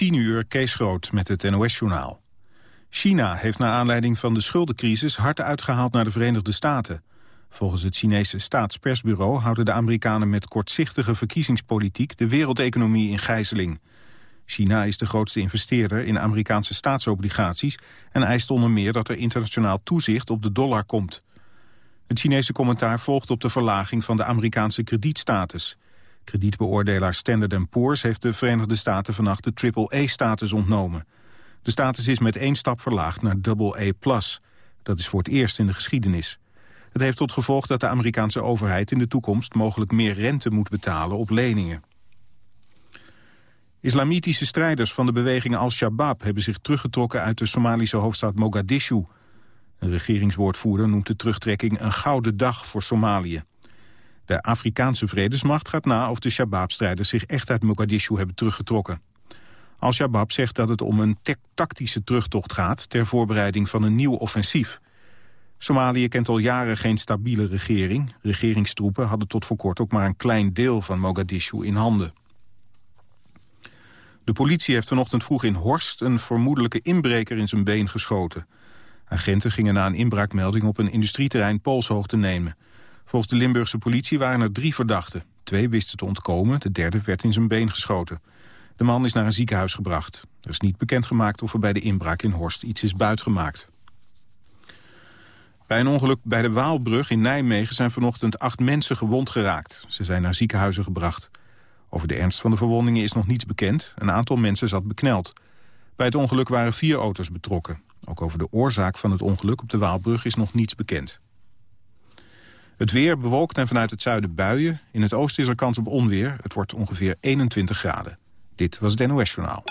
10 uur Kees Groot met het NOS-journaal. China heeft naar aanleiding van de schuldencrisis hard uitgehaald naar de Verenigde Staten. Volgens het Chinese staatspersbureau houden de Amerikanen met kortzichtige verkiezingspolitiek de wereldeconomie in gijzeling. China is de grootste investeerder in Amerikaanse staatsobligaties en eist onder meer dat er internationaal toezicht op de dollar komt. Het Chinese commentaar volgt op de verlaging van de Amerikaanse kredietstatus. Kredietbeoordelaar Standard Poor's heeft de Verenigde Staten vannacht de triple-A-status ontnomen. De status is met één stap verlaagd naar AA+. Dat is voor het eerst in de geschiedenis. Het heeft tot gevolg dat de Amerikaanse overheid in de toekomst mogelijk meer rente moet betalen op leningen. Islamitische strijders van de beweging Al-Shabaab hebben zich teruggetrokken uit de Somalische hoofdstad Mogadishu. Een regeringswoordvoerder noemt de terugtrekking een gouden dag voor Somalië. De Afrikaanse vredesmacht gaat na of de Shabaab-strijders zich echt uit Mogadishu hebben teruggetrokken. Al-Shabaab zegt dat het om een tactische terugtocht gaat ter voorbereiding van een nieuw offensief. Somalië kent al jaren geen stabiele regering. Regeringstroepen hadden tot voor kort ook maar een klein deel van Mogadishu in handen. De politie heeft vanochtend vroeg in Horst een vermoedelijke inbreker in zijn been geschoten. Agenten gingen na een inbraakmelding op een industrieterrein polshoog te nemen. Volgens de Limburgse politie waren er drie verdachten. Twee wisten te ontkomen, de derde werd in zijn been geschoten. De man is naar een ziekenhuis gebracht. Er is niet bekendgemaakt of er bij de inbraak in Horst iets is buitgemaakt. Bij een ongeluk bij de Waalbrug in Nijmegen zijn vanochtend acht mensen gewond geraakt. Ze zijn naar ziekenhuizen gebracht. Over de ernst van de verwondingen is nog niets bekend. Een aantal mensen zat bekneld. Bij het ongeluk waren vier auto's betrokken. Ook over de oorzaak van het ongeluk op de Waalbrug is nog niets bekend. Het weer bewolkt en vanuit het zuiden buien. In het oosten is er kans op onweer. Het wordt ongeveer 21 graden. Dit was het NOS Journaal.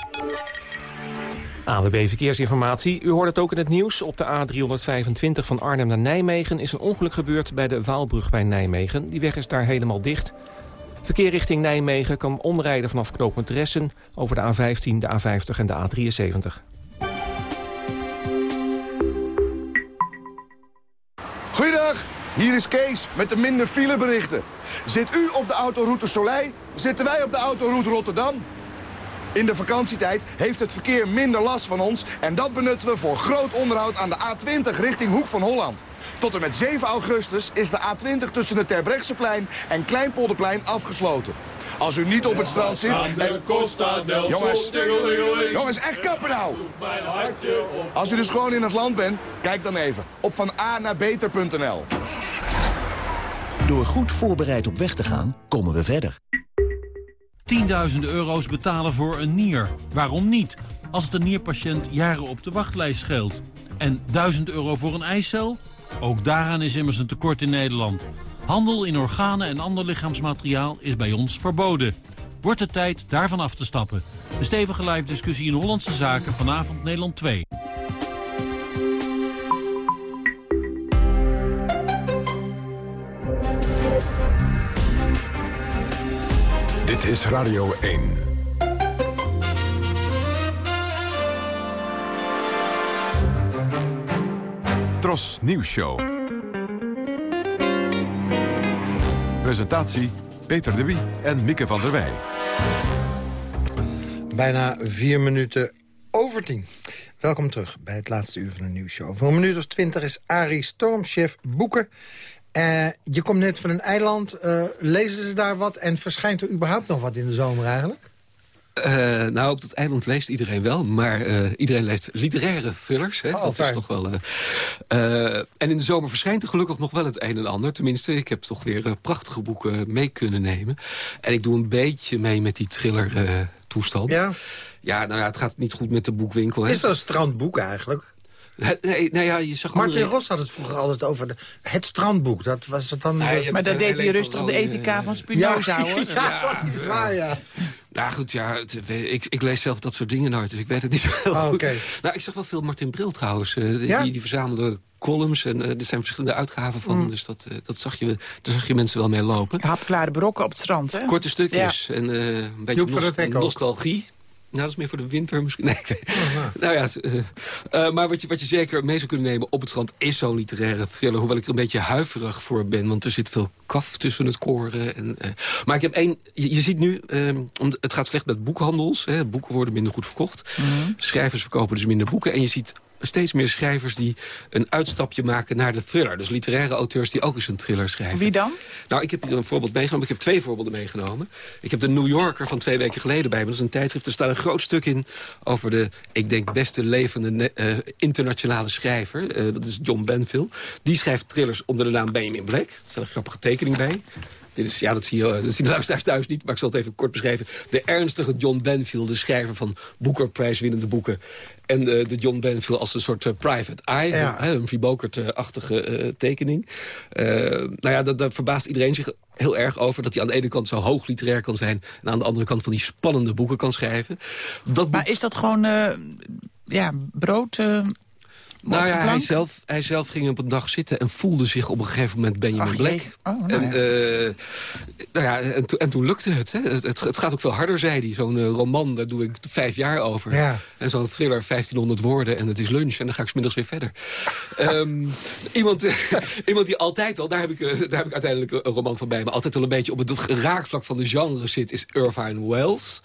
AWB Verkeersinformatie. U hoort het ook in het nieuws. Op de A325 van Arnhem naar Nijmegen is een ongeluk gebeurd bij de Waalbrug bij Nijmegen. Die weg is daar helemaal dicht. Verkeer richting Nijmegen kan omrijden vanaf knooppunt Ressen over de A15, de A50 en de A73. Goeiedag, hier is Kees met de minder fileberichten. Zit u op de autoroute Soleil, zitten wij op de autoroute Rotterdam. In de vakantietijd heeft het verkeer minder last van ons... en dat benutten we voor groot onderhoud aan de A20 richting Hoek van Holland. Tot en met 7 augustus is de A20 tussen het Terbrechtseplein en Kleinpolderplein afgesloten. Als u niet op het strand zit... Jongens, jongens, echt kappen nou! Als u dus gewoon in het land bent, kijk dan even op van A naar beter.nl. Door goed voorbereid op weg te gaan, komen we verder. 10.000 euro's betalen voor een nier. Waarom niet? Als het een nierpatiënt jaren op de wachtlijst scheelt. En 1000 euro voor een eicel? Ook daaraan is immers een tekort in Nederland. Handel in organen en ander lichaamsmateriaal is bij ons verboden. Wordt het tijd daarvan af te stappen. Een stevige live discussie in Hollandse Zaken vanavond Nederland 2. Dit is Radio 1. Tros Nieuws Show. Presentatie Peter de Wie en Mieke van der Wij. Bijna vier minuten over tien. Welkom terug bij het laatste uur van de nieuwsshow. Voor een minuut of twintig is Arie Stormchef boeken. Uh, je komt net van een eiland. Uh, lezen ze daar wat en verschijnt er überhaupt nog wat in de zomer eigenlijk? Uh, nou, op dat eiland leest iedereen wel, maar uh, iedereen leest literaire thrillers. Hè? Oh, dat is toch wel. Uh, en in de zomer verschijnt er gelukkig nog wel het een en ander. Tenminste, ik heb toch weer prachtige boeken mee kunnen nemen. En ik doe een beetje mee met die thriller toestand. Ja? Ja, nou ja, het gaat niet goed met de boekwinkel. Hè? Is dat een strandboek eigenlijk? Nee, nou ja, je zag Martin Ros had het vroeger altijd over de, het strandboek. Dat was het dan... Nee, maar dat deed hij rustig de ethica van Spinoza, ja, hoor. Ja, dat is waar, ja. Nou goed, ja, het, ik, ik, lees zelf dat soort dingen nooit, dus ik weet het niet zo heel oh, goed. Okay. Nou, ik zag wel veel Martin Bril trouwens. Uh, ja? die, die verzamelde columns en uh, er zijn verschillende uitgaven van. Mm. Dus dat, uh, dat zag je, daar zag je mensen wel mee lopen. Hapklare brokken op het strand, hè? Korte stukjes ja. en een beetje nos nostalgie. Nou, dat is meer voor de winter misschien. Nee, Nou ja, uh, maar wat je, wat je zeker mee zou kunnen nemen op het strand... is zo'n literaire thriller. Hoewel ik er een beetje huiverig voor ben. Want er zit veel kaf tussen het koren. En, uh, maar ik heb één... Je, ziet nu, uh, het gaat slecht met boekhandels. Hè, boeken worden minder goed verkocht. Mhm. Schrijvers verkopen dus minder boeken. En je ziet steeds meer schrijvers die een uitstapje maken naar de thriller. Dus literaire auteurs die ook eens een thriller schrijven. Wie dan? Nou, ik heb hier een voorbeeld meegenomen. Ik heb twee voorbeelden meegenomen. Ik heb de New Yorker van twee weken geleden bij me. Dat is een tijdschrift. Er staat een groot stuk in over de, ik denk, beste levende uh, internationale schrijver. Uh, dat is John Benville. Die schrijft thrillers onder de naam Benjamin Black. Er staat een grappige tekening bij. Dit is, ja, dat zie, je, dat zien de luisteraars thuis niet, maar ik zal het even kort beschrijven. De ernstige John Benfield, de schrijver van Booker-prijswinnende boeken. En de, de John Benfield als een soort uh, private eye. Ja. Een Humphrey Bogart-achtige uh, tekening. Uh, nou ja, daar verbaast iedereen zich heel erg over... dat hij aan de ene kant zo hoog literair kan zijn... en aan de andere kant van die spannende boeken kan schrijven. Dat maar is dat gewoon ja, brood nou ja, hij zelf, hij zelf ging op een dag zitten en voelde zich op een gegeven moment Benjamin Black. Oh, nou en, uh, nou ja, en, en, toen lukte het, hè. Het, het, het gaat ook veel harder, zei hij. Zo'n uh, roman, daar doe ik vijf jaar over. Ja. En zo'n thriller, 1500 woorden en het is lunch. En dan ga ik smiddags weer verder. um, iemand, iemand die altijd al, daar heb, ik, uh, daar heb ik uiteindelijk een roman van bij... maar altijd al een beetje op het raakvlak van de genre zit... is Irvine Wells.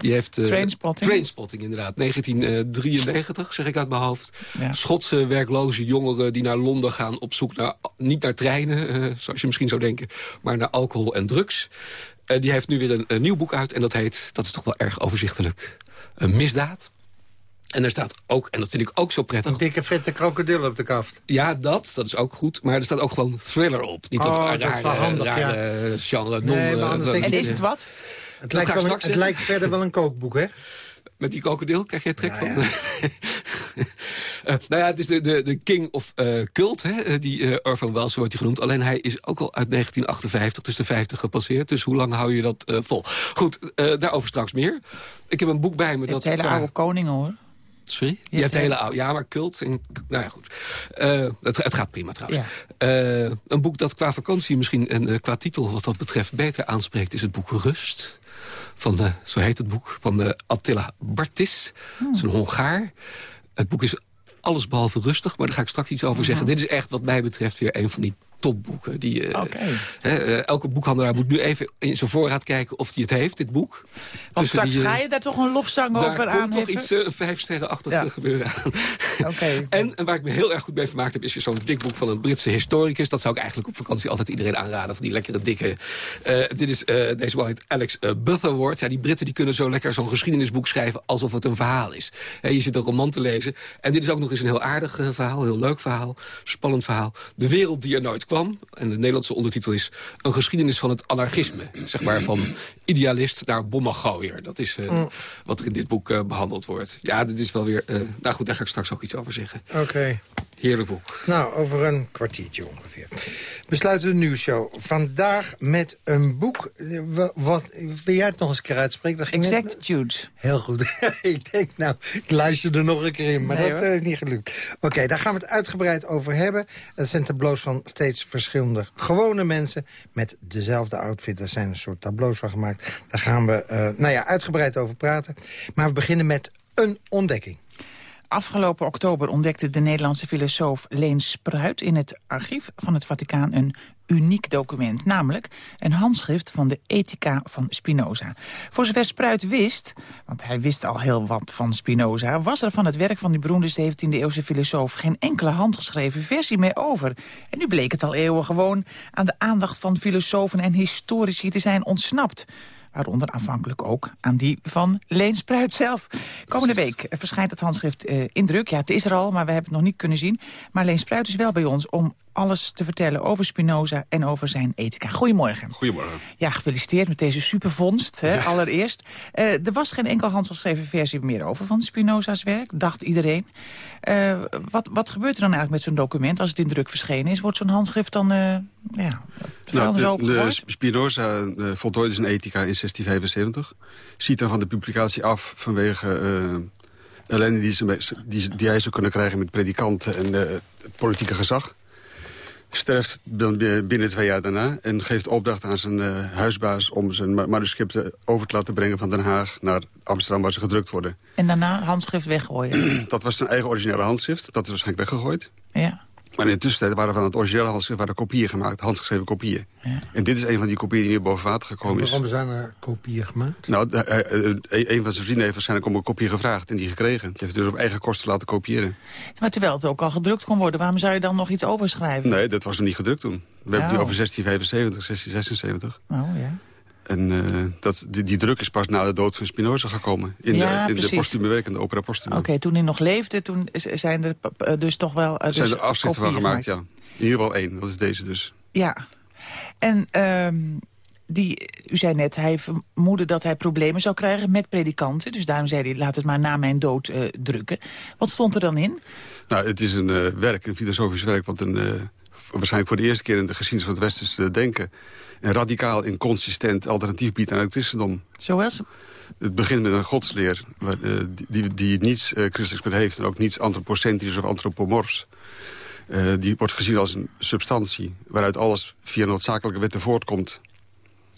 Die heeft... Trainspotting. Trainspotting, inderdaad. 1993, zeg ik uit mijn hoofd. Ja. Schotse werkloze jongeren die naar Londen gaan op zoek naar... niet naar treinen, uh, zoals je misschien zou denken... maar naar alcohol en drugs. Uh, die heeft nu weer een, een, nieuw boek uit en dat heet... dat is toch wel erg overzichtelijk, een misdaad. En er staat ook, en dat vind ik ook zo prettig... Een dikke vette krokodil op de kaft. Ja, dat, dat is ook goed. Maar er staat ook gewoon thriller op. Niet dat, oh, rare, dat is wel handig, rare ja. genre. Nee, non, uh, en is het wat? Het lijkt, wel, het lijkt verder wel een kookboek, hè? Met die krokodil krijg je trek van? Uh, nou ja, het is de, de, de king of uh, cult, hè, eh, die uh, Wells wordt hij genoemd. Alleen hij is ook al uit 1958, dus de 50 gepasseerd. Dus hoe lang hou je dat vol? Goed, daarover straks meer. Ik heb een boek bij me. dat hele oude koningen, hoor. Sorry? Je, je hebt hele oude... Ja, maar cult... En, nou ja, goed. het, het, gaat prima trouwens. Ja. een boek dat qua vakantie misschien en qua titel wat dat betreft beter aanspreekt... is het boek Rust van de, zo heet het boek, van de Attila Bartis. Hmm. Een Hongaar. Het boek is allesbehalve rustig, maar daar ga ik straks iets over zeggen. Dit is echt wat mij betreft weer een van die topboeken. Die, uh, elke boekhandelaar moet nu even in zijn voorraad kijken of hij het heeft, dit boek. Want straks die, ga je daar toch een lofzang over aan Daar komt toch iets uh, vijf sterrenachtig ja. gebeuren aan. Okay. en, en, waar ik me heel erg goed mee vermaakt heb... is zo'n dik boek van een Britse historicus. Dat zou ik eigenlijk op vakantie altijd iedereen aanraden. Van die lekkere dikke... dit is, deze man heet Alex Butterworth. Ja, die Britten die kunnen zo lekker zo'n geschiedenisboek schrijven... alsof het een verhaal is. je zit een roman te lezen. En dit is ook nog eens een heel aardig verhaal. Heel leuk verhaal. Spannend verhaal. De wereld die er nooit kwam. En de Nederlandse ondertitel is... Een geschiedenis van het anarchisme. Zeg maar van idealist naar bommengooier. Dat is uh, mm. wat er in dit boek uh, behandeld wordt. Ja, dit is wel weer... Uh, nou goed, daar ga ik straks ook iets over zeggen. Oké. Okay. Heerlijk boek. Nou, over een kwartiertje ongeveer. We sluiten de nieuwsshow. Vandaag met een boek. Wat, wil jij het nog eens een keer uitspreken? Exactitude. Heel goed. ik denk, nou, ik luister er nog een keer in. Maar dat is niet gelukt. Oké, daar gaan we het uitgebreid over hebben. Het zijn tableaus van steeds verschillende gewone mensen... met dezelfde outfit. Er zijn een soort tableaus van gemaakt. Daar gaan we uh, nou ja, uitgebreid over praten. Maar we beginnen met een ontdekking. Afgelopen oktober ontdekte de Nederlandse filosoof Leen Spruit... in het archief van het Vaticaan een uniek document. Namelijk een handschrift van de Ethica van Spinoza. Voor zover Spruit wist, want hij wist al heel wat van Spinoza... was er van het werk van die beroemde 17e-eeuwse filosoof... geen enkele handgeschreven versie meer over. En nu bleek het al eeuwen gewoon aan de aandacht van filosofen en historici te zijn ontsnapt waaronder aanvankelijk ook aan die van Leen Spruit zelf. Komende week verschijnt het handschrift uh, in druk. Ja, het is er al, maar we hebben het nog niet kunnen zien. Maar Leen Spruit is wel bij ons om alles te vertellen over Spinoza en over zijn ethica. Goedemorgen. Goedemorgen. Ja, gefeliciteerd met deze supervondst, hè, allereerst. Uh, er was geen enkel handgeschreven versie meer over van Spinoza's werk, dacht iedereen. Uh, wat, wat gebeurt er dan eigenlijk met zo'n document als het in druk verschenen is? Wordt zo'n handschrift dan uh, ja, nou, de, de Spinoza voltooide zijn ethica in 1675. Ziet dan van de publicatie af vanwege ellende die, die, die, hij zou kunnen krijgen met predikanten en het politieke gezag. Sterft binnen twee jaar daarna... en geeft opdracht aan zijn uh, huisbaas om zijn manuscripten over te laten brengen... van Den Haag naar Amsterdam, waar ze gedrukt worden. En daarna handschrift weggooien? dat was zijn eigen originele handschrift. Dat is waarschijnlijk weggegooid. Ja. Maar in de tussentijd waren van het originele handschrift waren kopieën gemaakt, handgeschreven kopieën. Ja. En dit is een van die kopieën die nu boven water gekomen is. waarom zijn er kopieën gemaakt? Nou, een van zijn vrienden heeft waarschijnlijk om een kopie gevraagd en die gekregen. Die heeft dus op eigen kosten laten kopiëren. Maar terwijl het ook al gedrukt kon worden, waarom zou je dan nog iets overschrijven? Nee, dat was nog niet gedrukt toen. We hebben het over 1675, 1676. Oh, ja. En uh, dat, die, die, druk is pas na de dood van Spinoza gekomen. In ja, de, in de postume opera postume. Oké, toen hij nog leefde, toen zijn er eh, dus toch wel... Uh, dus zijn er afschriften van gemaakt, ja. In ieder geval één, dat is deze dus. Ja. En um, die, u zei net, hij vermoedde dat hij problemen zou krijgen met predikanten. Dus daarom zei hij, laat het maar na mijn dood drukken. Wat stond er dan in? Nou, het is een werk, een filosofisch werk... wat een, waarschijnlijk voor de eerste keer in de geschiedenis van het westerse denken... een radicaal inconsistent alternatief biedt aan het christendom. Zoals? Het begint met een godsleer die, die, die niets christelijks meer heeft... en ook niets antropocentrisch of antropomorfs. Uh, die wordt gezien als een substantie... waaruit alles via noodzakelijke wetten voortkomt.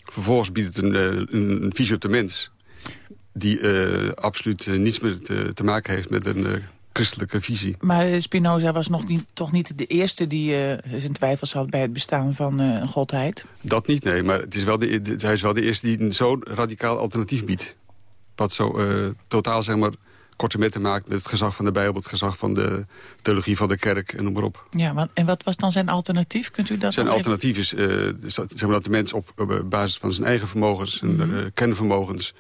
Vervolgens biedt het een, een, een visie op de mens... die uh, absoluut niets meer te, te, maken heeft met een christelijke visie. Maar Spinoza was nog niet, toch niet de eerste die zijn twijfels had... bij het bestaan van een godheid? Dat niet, nee. Maar het is wel de, de, hij is wel de eerste die een zo radicaal alternatief biedt. Wat zo totaal, zeg maar korte metten maakt met het gezag van de Bijbel... het gezag van de theologie van de kerk en noem maar op. Ja, en wat was dan zijn alternatief? Kunt u dat Zijn alternatief is uh, zeg maar dat de mens op, op basis van zijn eigen vermogens... en mm -hmm. uh, kenvermogens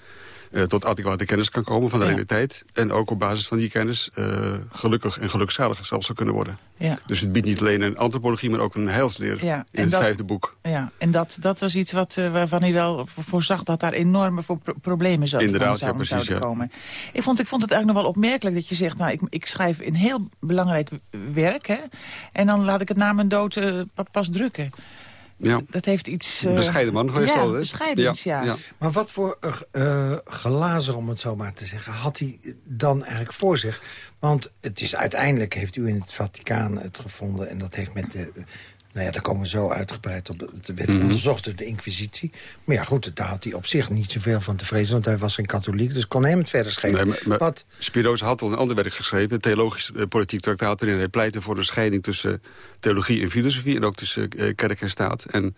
uh, tot adequate kennis kan komen van de ja. realiteit. En ook op basis van die kennis uh, gelukkig en gelukzalig zelfs zou kunnen worden. Ja. Dus het biedt niet alleen een antropologie, maar ook een heilsleer ja. in het dat, vijfde boek. Ja, en dat, dat was iets wat, uh, waarvan hij wel voorzag dat daar enorme voor pro problemen Inderdaad, zou, ja, precies, zouden komen. Ik vond, ik vond het eigenlijk nog wel opmerkelijk dat je zegt... nou, ik, ik schrijf een heel belangrijk werk, hè, en dan laat ik het na mijn dood pas drukken. Ja. Dat heeft iets... Uh, bescheiden man geweest ja, al, hè? bescheidens, ja. ja. Maar wat voor uh, glazen, om het zo maar te zeggen, had hij dan eigenlijk voor zich? Want het is uiteindelijk, heeft u in het Vaticaan het gevonden... en dat heeft met de... Nou ja, daar komen we zo uitgebreid op. De werd Mhm. onderzocht door de inquisitie. Maar ja, goed, daar had hij op zich niet zoveel van te vrezen... want hij was geen katholiek, dus kon hem het verder schelen. Nee, maar, maar Wat? Spinoza had al een ander werk geschreven... een theologisch eh, politiek traktaat... waarin hij pleitte voor een scheiding tussen theologie en filosofie... en ook tussen eh, kerk en staat. En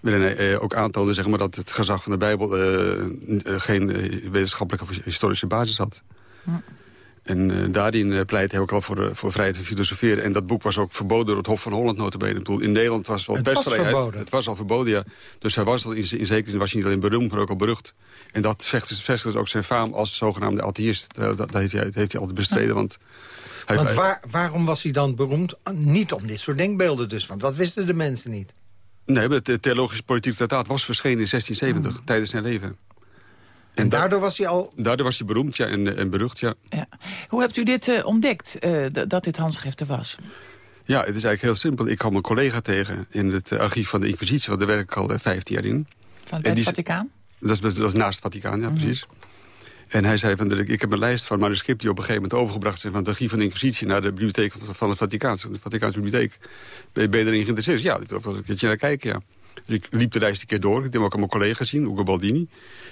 waarin hij eh, ook aantoonde zeg maar, dat het gezag van de Bijbel... eh, eh, geen eh, wetenschappelijke of historische basis had. En uh, daarin uh, pleit hij ook al voor, uh, voor vrijheid van filosoferen. En dat boek was ook verboden door het Hof van Holland notabene. Ik bedoel, in Nederland was het wel Het was verboden. Het was al verboden, ja. Dus hij was al in, in zekere zin was hij niet alleen beroemd, maar ook al berucht. En dat vestigde dus ook zijn faam als zogenaamde atheïst. Dat, dat heeft, hij, dat heeft hij altijd bestreden, want... Hij, Want waar, waarom was hij dan beroemd? Niet om dit soort denkbeelden dus, want dat wisten de mensen niet. Nee, het theologisch politiek traktaat was verschenen in 1670, Mm. tijdens zijn leven. En da- daardoor was hij al... Daardoor was hij beroemd ja, en, en berucht, ja. Ja. Hoe hebt u dit uh, ontdekt, uh, dat dit handschrift er was? Ja, het is eigenlijk heel simpel. Ik kwam een collega tegen in het archief van de Inquisitie... want daar werk ik al 15 jaar in. Van het Vaticaan? Dat is, dat is naast het Vaticaan, ja, mm -hmm. precies. En hij zei, van, ik heb een lijst van manuscripten... die op een gegeven moment overgebracht zijn... van het archief van de Inquisitie naar de bibliotheek van het Vaticaan. De Vaticaanse bibliotheek. Ben je erin geïnteresseerd? Ja, ik wil wel een keertje naar kijken, ja. Dus ik liep de lijst een keer door. Ik heb hem ook aan mijn collega zien, Ugo Baldini.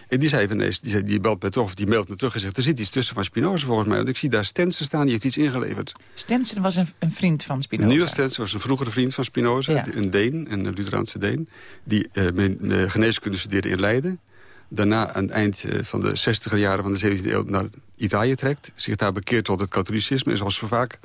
En die zei van, nee, die, zei, die belt me toch, of die mailt me terug en zegt... er zit iets tussen van Spinoza volgens mij. Want ik zie daar Stensen staan, die heeft iets ingeleverd. Stensen was een, een vriend van Spinoza. Niels Stensen was een vroegere vriend van Spinoza. Ja. Een Deen, een Lutheraanse Deen. Die uh, geneeskunde studeerde in Leiden. Daarna aan het eind uh, van de 60 jaren van de 17e eeuw naar Italië trekt. Zich daar bekeert tot het katholicisme. En zoals we vaak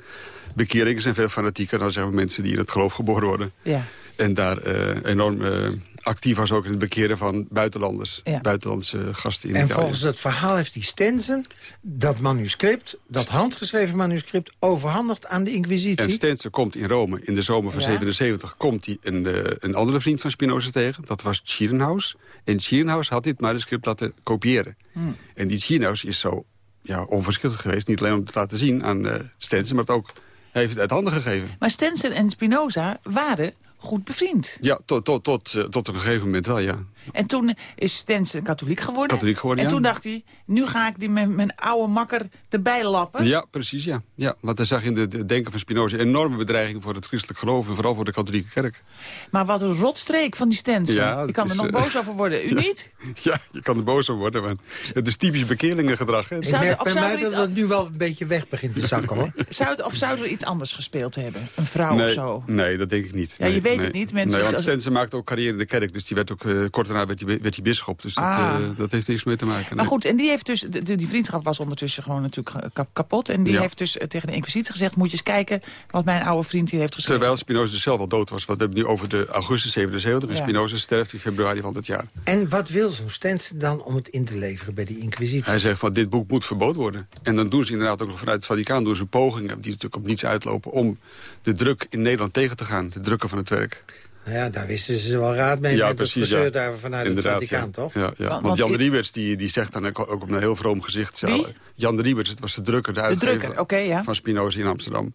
bekeringen zijn veel fanatieker. Dan zijn we mensen die in het geloof geboren worden. Ja. En daar uh, enorm uh, actief was ook in het bekeren van buitenlanders. Ja. Buitenlandse gasten in en Italië. En volgens het verhaal heeft die Stensen dat manuscript, dat handgeschreven manuscript, overhandigd aan de Inquisitie. En Stensen komt in Rome in de zomer van ja. 77 komt hij een, uh, een andere vriend van Spinoza tegen. Dat was Tschierenhaus. En Tschierenhaus had dit manuscript laten kopiëren. Hmm. En die Tschierenhaus is zo ja, onverschillig geweest. Niet alleen om het te laten zien aan Stensen, maar het ook hij heeft het uit handen gegeven. Maar Stensen en Spinoza waren goed bevriend. Ja, tot, tot, tot, uh, tot een gegeven moment wel, ja. En toen is Stensen katholiek geworden. Katholiek geworden, En ja. toen dacht hij, nu ga ik die mijn, mijn oude makker erbij lappen. Ja, precies, ja. ja. Want hij zag in de- het denken van Spinoza een enorme bedreiging voor het christelijk geloof... en vooral voor de katholieke kerk. Maar wat een rotstreek van die Stensen. Ja, ik kan er nog eh, boos over worden. U niet? Ja, je kan er boos op worden, maar het is typisch bekeerlingengedrag. Hè. Ik Zou merk of bij mij dat het nu wel een beetje weg begint te zakken, hoor. Zou het, of zou er iets anders gespeeld hebben? Een vrouw nee, of zo? Nee, dat denk ik niet. Ja, je weet nee. het niet. Mensen nee, want als- Stensen maakte ook carrière in de kerk. Dus die werd ook, eh, kort daarna werd hij werd hij bisschop. Dus dat, Ah. eh, dat heeft niks mee te maken. Maar goed, en die heeft dus, de, die vriendschap was ondertussen gewoon natuurlijk kap- kapot. En die Ja. heeft dus eh, tegen de inquisitie gezegd, moet je eens kijken wat mijn oude vriend hier heeft geschreven. Terwijl Spinoza dus zelf al dood was. Want we hebben het nu over de augustus 77. En Ja. Spinoza sterft in februari van dat jaar. En wat wil zo'n Stensen dan om het in te leveren bij die inquisitie? Hij zegt van dit boek moet verboden worden. En dan doen ze inderdaad ook nog vanuit het Vaticaan doen ze pogingen... die natuurlijk op niets uitlopen om de druk in Nederland tegen te gaan. De drukken van het werk. Nou ja, daar wisten ze wel raad mee ja, met precies. het ja. daar vanuit Inderdaad, het Vaticaan, ja. toch? Ja, ja. Want- Jan de Rieberts die, die zegt dan ook op een heel vroom gezicht... Wie? Jan de Rieberts, het was de drukker, de uitgever drukker, oké, ja. van Spinoza in Amsterdam.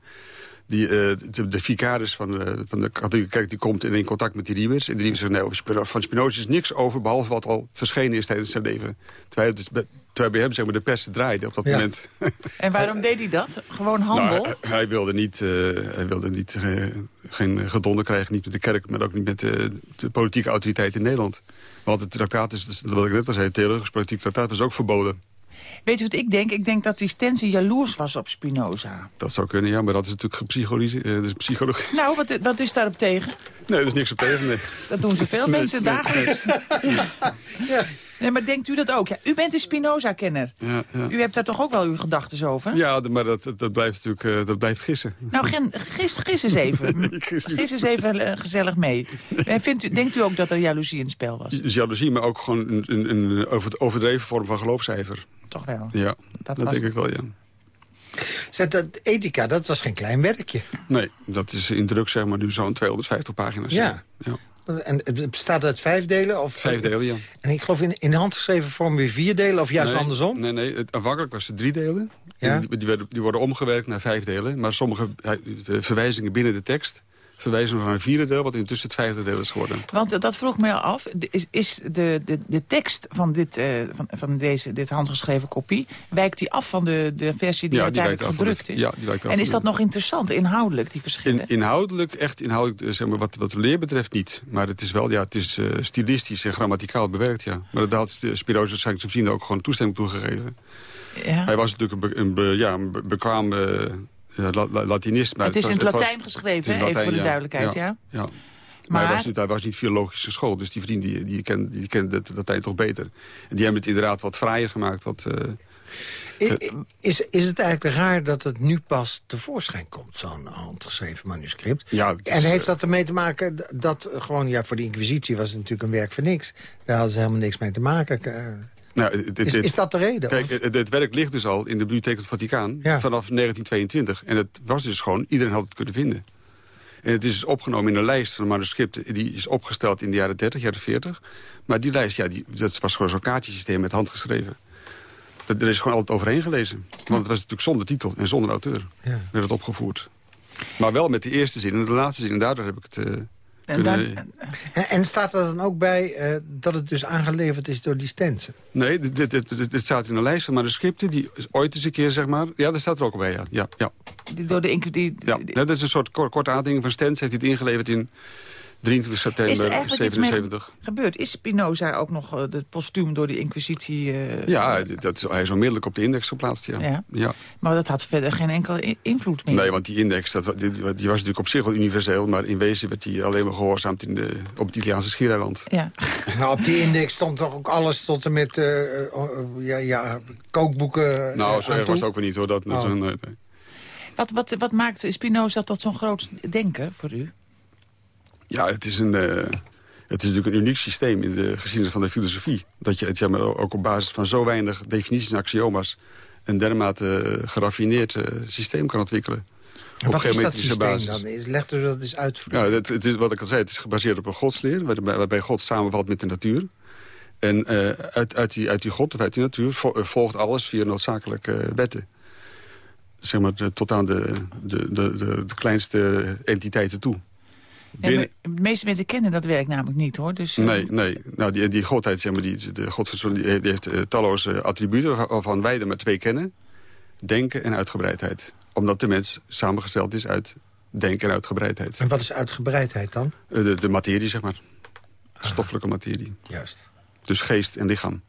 Die, eh, de, de vicaris van de, van de katholieke kerk die komt in contact met die Rieberts. En die Rieberts zegt, nee, Spino- van Spinoza is niks over... behalve wat al verschenen is tijdens zijn leven. Terwijl, het dus bij- terwijl bij hem zeg maar, de pers draaide op dat Ja. moment. En waarom deed hij dat? Gewoon handel? Nou, hij, hij wilde niet, eh, hij wilde niet eh, geen gedonder krijgen, niet met de kerk... maar ook niet met de, de politieke autoriteit in Nederland. Want het traktaat is, dus, wat ik net al zei, het theologisch politiek traktaat was ook verboden. Weet je wat ik denk? Ik denk dat die Stensen jaloers was op Spinoza. Dat zou kunnen, ja, maar dat is natuurlijk gepsychologie. eh, psychologie. Nou, wat, wat is daarop tegen? Nee, er is niks op tegen, nee. Dat doen zoveel Nee, mensen nee, dagelijks. Ja. Nee, maar denkt u dat ook? Ja, u bent een Spinoza-kenner. Ja, ja. U hebt daar toch ook wel uw gedachten over? Ja, maar dat, dat- blijft natuurlijk eh, dat blijft gissen. Nou, gen, gis, gis eens even. Ik gis eens even eh, gezellig mee. En vindt u, denkt u ook dat er jaloezie in het spel was? Jaloezie, maar ook gewoon een, een, een over- overdreven vorm van geloofcijfer. Toch wel. Ja, Dat dat, was- denk ik wel, ja. Zet dat, ethica, dat was geen klein werkje. Nee, dat is in druk zeg maar nu zo'n 250 pagina's. Ja. ja. En het bestaat uit vijf delen? Of, Vijf delen, ja. En ik geloof in, in handgeschreven vorm weer vier delen, of juist nee, andersom? Nee, nee, het, aanvankelijk was het drie delen. Ja. Die, die, werden, die worden omgewerkt naar vijf delen. Maar sommige verwijzingen binnen de tekst verwijzen nog naar een vierde deel... wat intussen het vijfde deel is geworden. Want eh, dat vroeg me al af. Is, is de, de, de tekst van, dit, eh, van, van deze dit handgeschreven kopie... wijkt die af van de, de versie die Ja, die uiteindelijk af gedrukt is? ja, die wijkt af en is dat nog interessant, inhoudelijk, die verschillen? In, inhoudelijk, echt inhoudelijk, eh, zeg maar, wat, wat de leer betreft niet. Maar het is wel, ja, het is eh, stilistisch en grammaticaal bewerkt, ja. Maar daar had Spinoza waarschijnlijk zijn vrienden ook gewoon toestemming toegegeven. ja. Hij was natuurlijk een, be- een, be- ja, een bekwaam het is in het was- Latijn het geschreven, even voor de ja. duidelijkheid, ja? ja. Maar, Maar- hij, was niet, hij was niet filologische school, dus die vriend die, die kende, die kende het Latijn toch beter. En die hebben het inderdaad wat fraaier gemaakt. Wat, eh, Is, is het eigenlijk raar dat het nu pas tevoorschijn komt, zo'n handgeschreven manuscript? ja, is, En heeft eh, dat ermee te maken dat eh, gewoon, ja, voor de inquisitie was het natuurlijk een werk voor niks. Daar hadden ze helemaal niks mee te maken. Nou, Is, dat de reden? Kijk, het, het werk ligt dus al in de bibliotheek van het Vaticaan Ja. vanaf 1922. En het was dus gewoon, iedereen had het kunnen vinden. En het is dus opgenomen in een lijst van manuscripten. Die is opgesteld in de jaren 30, jaren 40. Maar die lijst, ja, die, dat was gewoon zo'n kaartjesysteem met handgeschreven. Dat, er is gewoon altijd overheen gelezen. Want het was natuurlijk zonder titel en zonder auteur. Ja. Werd het opgevoerd. Maar wel met de eerste zin en de laatste zin. En daardoor heb ik het... eh, En kunnen- dan- En, en staat er dan ook bij eh, dat het dus aangeleverd is door die Stensen? Nee, dit, dit, dit, staat in een lijst van manuscripten... die ooit eens een keer, zeg maar... Ja, dat staat er ook al bij, ja. ja, ja. die door de die, Ja, dat is een soort kort, korte aandeling van Stens. Heeft hij het ingeleverd in 23 is er september eigenlijk iets mee 77. gebeurd? Is Spinoza ook nog eh, de postuum door de inquisitie... eh, Ja, dat is, hij is onmiddellijk op de index geplaatst, ja. Ja. ja. Maar dat had verder geen enkele invloed meer. Nee, want die index, dat, die, die was natuurlijk op zich wel universeel... maar in wezen werd hij alleen maar gehoorzaamd in de, op het Italiaanse schiereiland. Ja. Nou, op die index stond toch ook alles tot en met eh, oh, ja, ja, kookboeken nou, zo erg was het ook weer niet, hoor. Dat, Oh. een, nee, nee. Wat, wat, wat maakt Spinoza tot zo'n groot denker voor u? Ja, het is, een, eh, het is natuurlijk een uniek systeem in de geschiedenis van de filosofie. Dat je het zeg maar, ook op basis van zo weinig definities en axioma's... een dermate eh, geraffineerd eh, systeem kan ontwikkelen. En Wat is dat geometrische systeem basis. dan? Legt u dat eens uit? Ja, het, het is, wat ik al zei, het is gebaseerd op een godsleer... waarbij, waarbij God samenvalt met de natuur. En uit, uit, die, uit die God of uit die natuur vo- volgt alles via noodzakelijke wetten. Zeg maar tot aan de, de, de, de kleinste entiteiten toe. Binnen... de meeste mensen kennen dat werk namelijk niet, hoor. Dus, eh, Nee, nee. Nou, die, die godheid, zeg maar, die, de die heeft uh, talloze attributen... waarvan wij er maar twee kennen. Denken en uitgebreidheid. Omdat de mens samengesteld is uit denken en uitgebreidheid. En wat is uitgebreidheid dan? Uh, de, de materie, zeg maar. De stoffelijke materie. Juist. Dus geest en lichaam.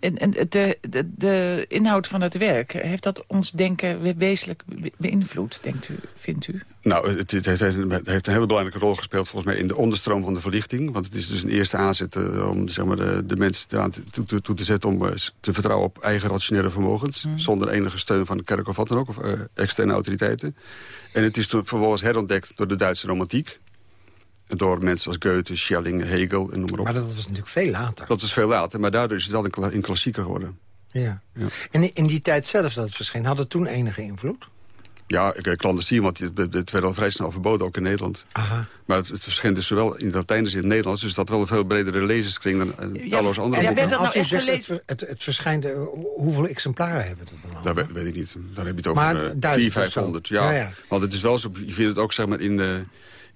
En, en de, de, de inhoud van het werk, heeft dat ons denken wezenlijk beïnvloed, denkt u, vindt u? Nou, het, het, heeft, het, heeft, een hele belangrijke rol gespeeld volgens mij in de onderstroom van de verlichting. Want het is dus een eerste aanzet uh, om zeg maar, de, de mensen eraan toe, toe, toe, te zetten... om uh, te vertrouwen op eigen rationele vermogens. Mm. Zonder enige steun van de kerk of wat dan ook, of uh, externe autoriteiten. En het is toen vervolgens herontdekt door de Duitse romantiek. Door mensen als Goethe, Schelling, Hegel en noem maar op. Maar dat was natuurlijk veel later. Dat was veel later, maar daardoor is het wel een klassieker geworden. Ja. ja. En in die tijd zelf dat het verscheen, had het toen enige invloed? Ja, clandestien, want het, het werd al vrij snel verboden, ook in Nederland. Aha. Maar het, het verschijnt dus zowel in het Latijn als in het Nederlands... dus dat wel een veel bredere lezerskring dan uh, talloze andere ja, boeken. dat nou Als u zegt, het, het, het verschijnt, uh, hoeveel exemplaren hebben het dan al? Dat weet, weet, ik niet. Daar heb je het over maar, uh, 400, 500. Ja. Ja, ja. Want het is wel zo, je vindt het ook zeg maar in... Uh,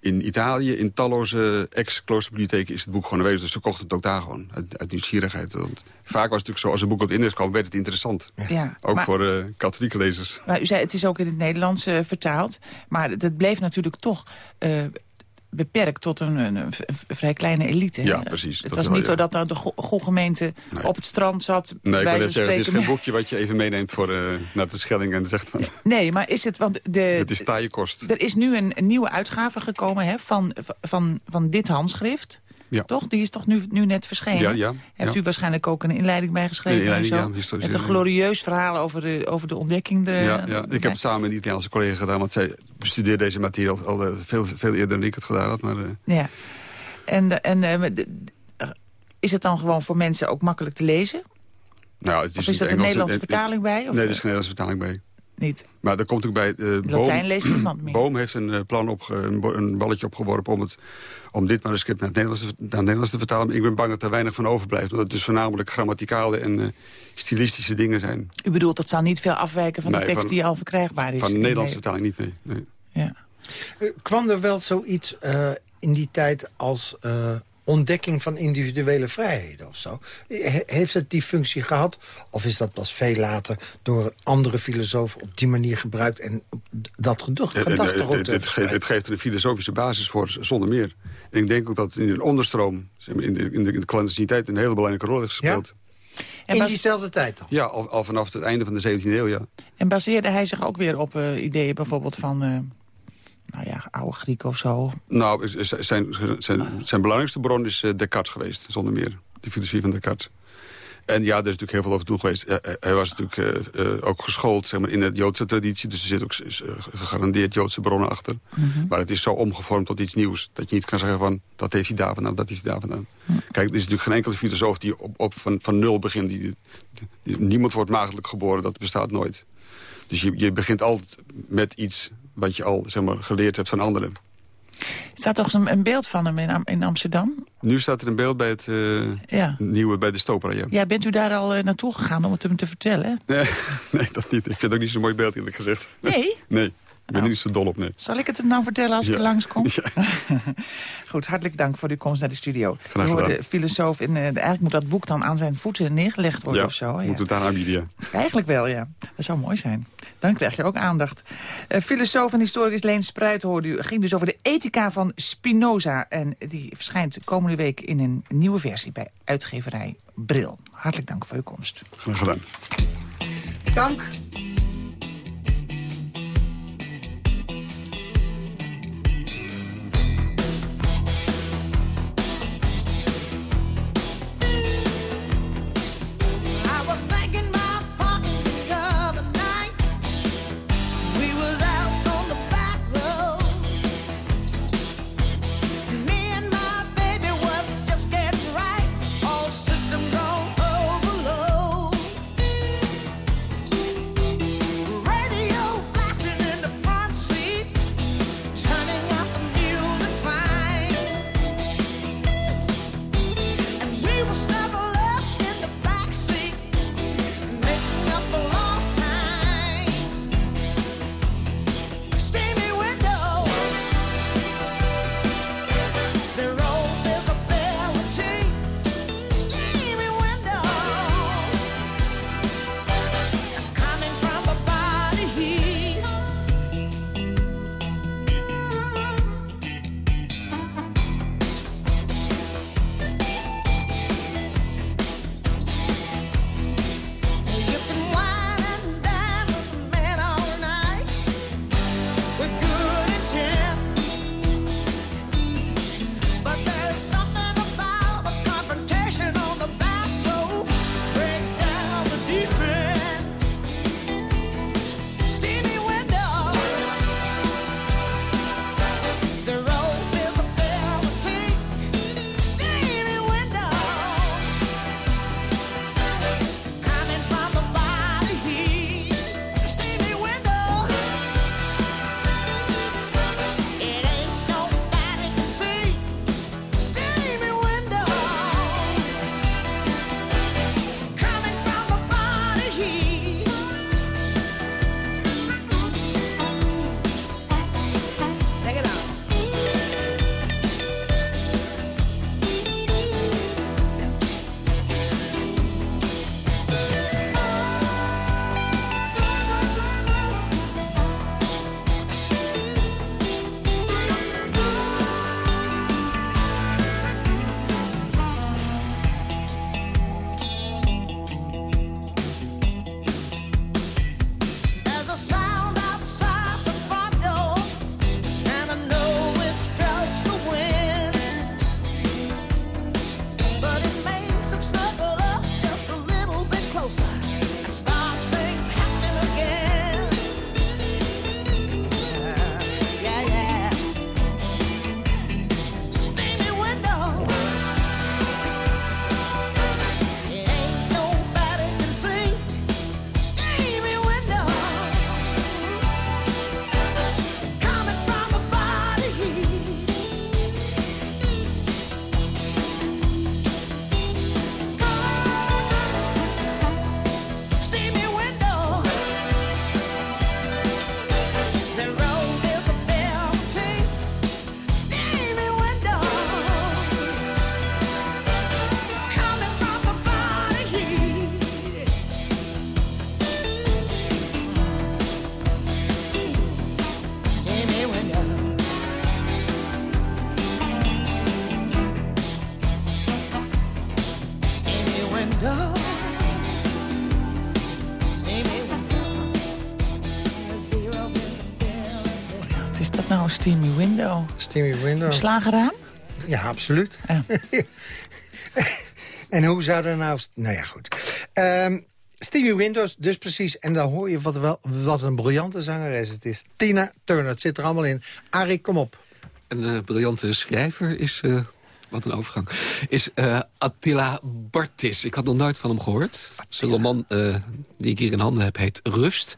in Italië, in talloze ex-kloosterbibliotheken is het boek gewoon aanwezig. Dus ze kochten het ook daar gewoon, uit, uit nieuwsgierigheid. Want vaak was het natuurlijk zo, als een boek op het internet kwam, werd het interessant. Ja, ook maar, voor uh, katholieke lezers. Maar u zei, het is ook in het Nederlands uh, vertaald. Maar dat bleef natuurlijk toch uh, beperkt tot een, een, een, vrij kleine elite. Ja, precies. Het was niet ja. zo dat de go goede gemeente nee. op het strand zat. Nee, ik wil net zeggen, het is geen boekje wat je even meeneemt voor, uh, naar de Schelling en zegt van... Nee, maar is het... Want de, het is taaie kost. Er is nu een, een nieuwe uitgave gekomen hè, van, van, van dit handschrift. Ja. Toch? Die is toch nu, nu net verschenen? Ja, ja, Hebt ja. u waarschijnlijk ook een inleiding bij geschreven? inleiding, en zo? Met een glorieus verhaal over de, over de ontdekking. De, ja, ja, ik heb het samen met een Italiaanse collega gedaan... want zij bestudeerde deze materie al, al veel, veel eerder dan ik het gedaan had. Maar, uh... Ja. En, en uh, is het dan gewoon voor mensen ook makkelijk te lezen? Nou, het is of is er een Nederlandse vertaling bij? Of? Nee, er is geen Nederlandse vertaling bij. Niet? Maar daar komt ook bij... Uh, Latijn leest niemand meer. Boom heeft een uh, plan op, een, een balletje opgeworpen om, het, om dit manuscript naar het, Nederlands, naar het Nederlands te vertalen. Maar ik ben bang dat er weinig van overblijft. Omdat het dus voornamelijk grammaticale en uh, stilistische dingen zijn. U bedoelt, dat zal niet veel afwijken van nee, de tekst van, die al verkrijgbaar is? Van de Nederlandse vertaling niet, nee. nee. Ja. Kwam er wel zoiets in die tijd als ontdekking van individuele vrijheden of zo. He heeft het die functie gehad? Of is dat pas veel later door andere filosofen op die manier gebruikt... en dat gedacht, gedacht het, het, het, geeft, het geeft er een filosofische basis voor, zonder meer. En ik denk ook dat in een onderstroom, in de, in de, in de clandestiniteit... een hele belangrijke rol heeft gespeeld. Ja? In diezelfde tijd dan? Ja, al, al, vanaf het einde van de 17e eeuw, ja. En baseerde hij zich ook weer op uh, ideeën bijvoorbeeld van... Uh nou ja, oude Grieken of zo? Nou, zijn, zijn, zijn belangrijkste bron is uh, Descartes geweest, zonder meer. De filosofie van Descartes. En ja, er is natuurlijk heel veel over doen geweest. Hij was natuurlijk uh, uh, ook geschoold zeg maar, in de Joodse traditie. Dus er zit ook gegarandeerd Joodse bronnen achter. Mhm. Mm -hmm. Maar het is zo omgevormd tot iets nieuws. Dat je niet kan zeggen van, dat heeft hij daar vandaan, dat is hij daar vandaan. Kijk, er is natuurlijk geen enkele filosoof die op, op van, van nul begint. Die, niemand wordt maagdelijk geboren, dat bestaat nooit. Dus je, je begint altijd met iets wat je al zeg maar, geleerd hebt van anderen. Er staat toch een, een beeld van hem in, in, Amsterdam? Nu staat er een beeld bij het uh, ja. nieuwe, bij de Stopera, ja. ja. Bent u daar al uh, naartoe gegaan om het hem te vertellen? Nee, nee, dat niet. Ik vind het ook niet zo'n mooi beeld, eerlijk gezegd. Nee? Nee. Ik ben oh. niet zo dol op, nee. Zal ik het hem nou vertellen als ja. ik langskom? Ja. Goed, hartelijk dank voor uw komst naar de studio. Graag gedaan. de filosoof. En, uh, eigenlijk moet dat boek dan aan zijn voeten neergelegd worden ja, of zo. Ja, moet het daar aanbieden, ja. Eigenlijk wel, ja. Dat zou mooi zijn. Dan krijg je ook aandacht. Uh, filosoof en historicus Leen Spruit hoorde u. ging dus over de ethica van Spinoza. En die verschijnt komende week in een nieuwe versie bij uitgeverij Bril. Hartelijk dank voor uw komst. Graag gedaan. Dank. Steamy Window. Slagen eraan? Ja, absoluut. Ja. en hoe zou er nou... Nou ja, goed. Um, Stevie Windows, dus precies. En dan hoor je wat, wel, wat een briljante zangeres het is. Tina Turner, het zit er allemaal in. Arie, kom op. Een uh, briljante schrijver is... Uh, wat een overgang. Is uh, Attila Bartis. Ik had nog nooit van hem gehoord. Zijn roman die ik hier in handen heb heet Rust.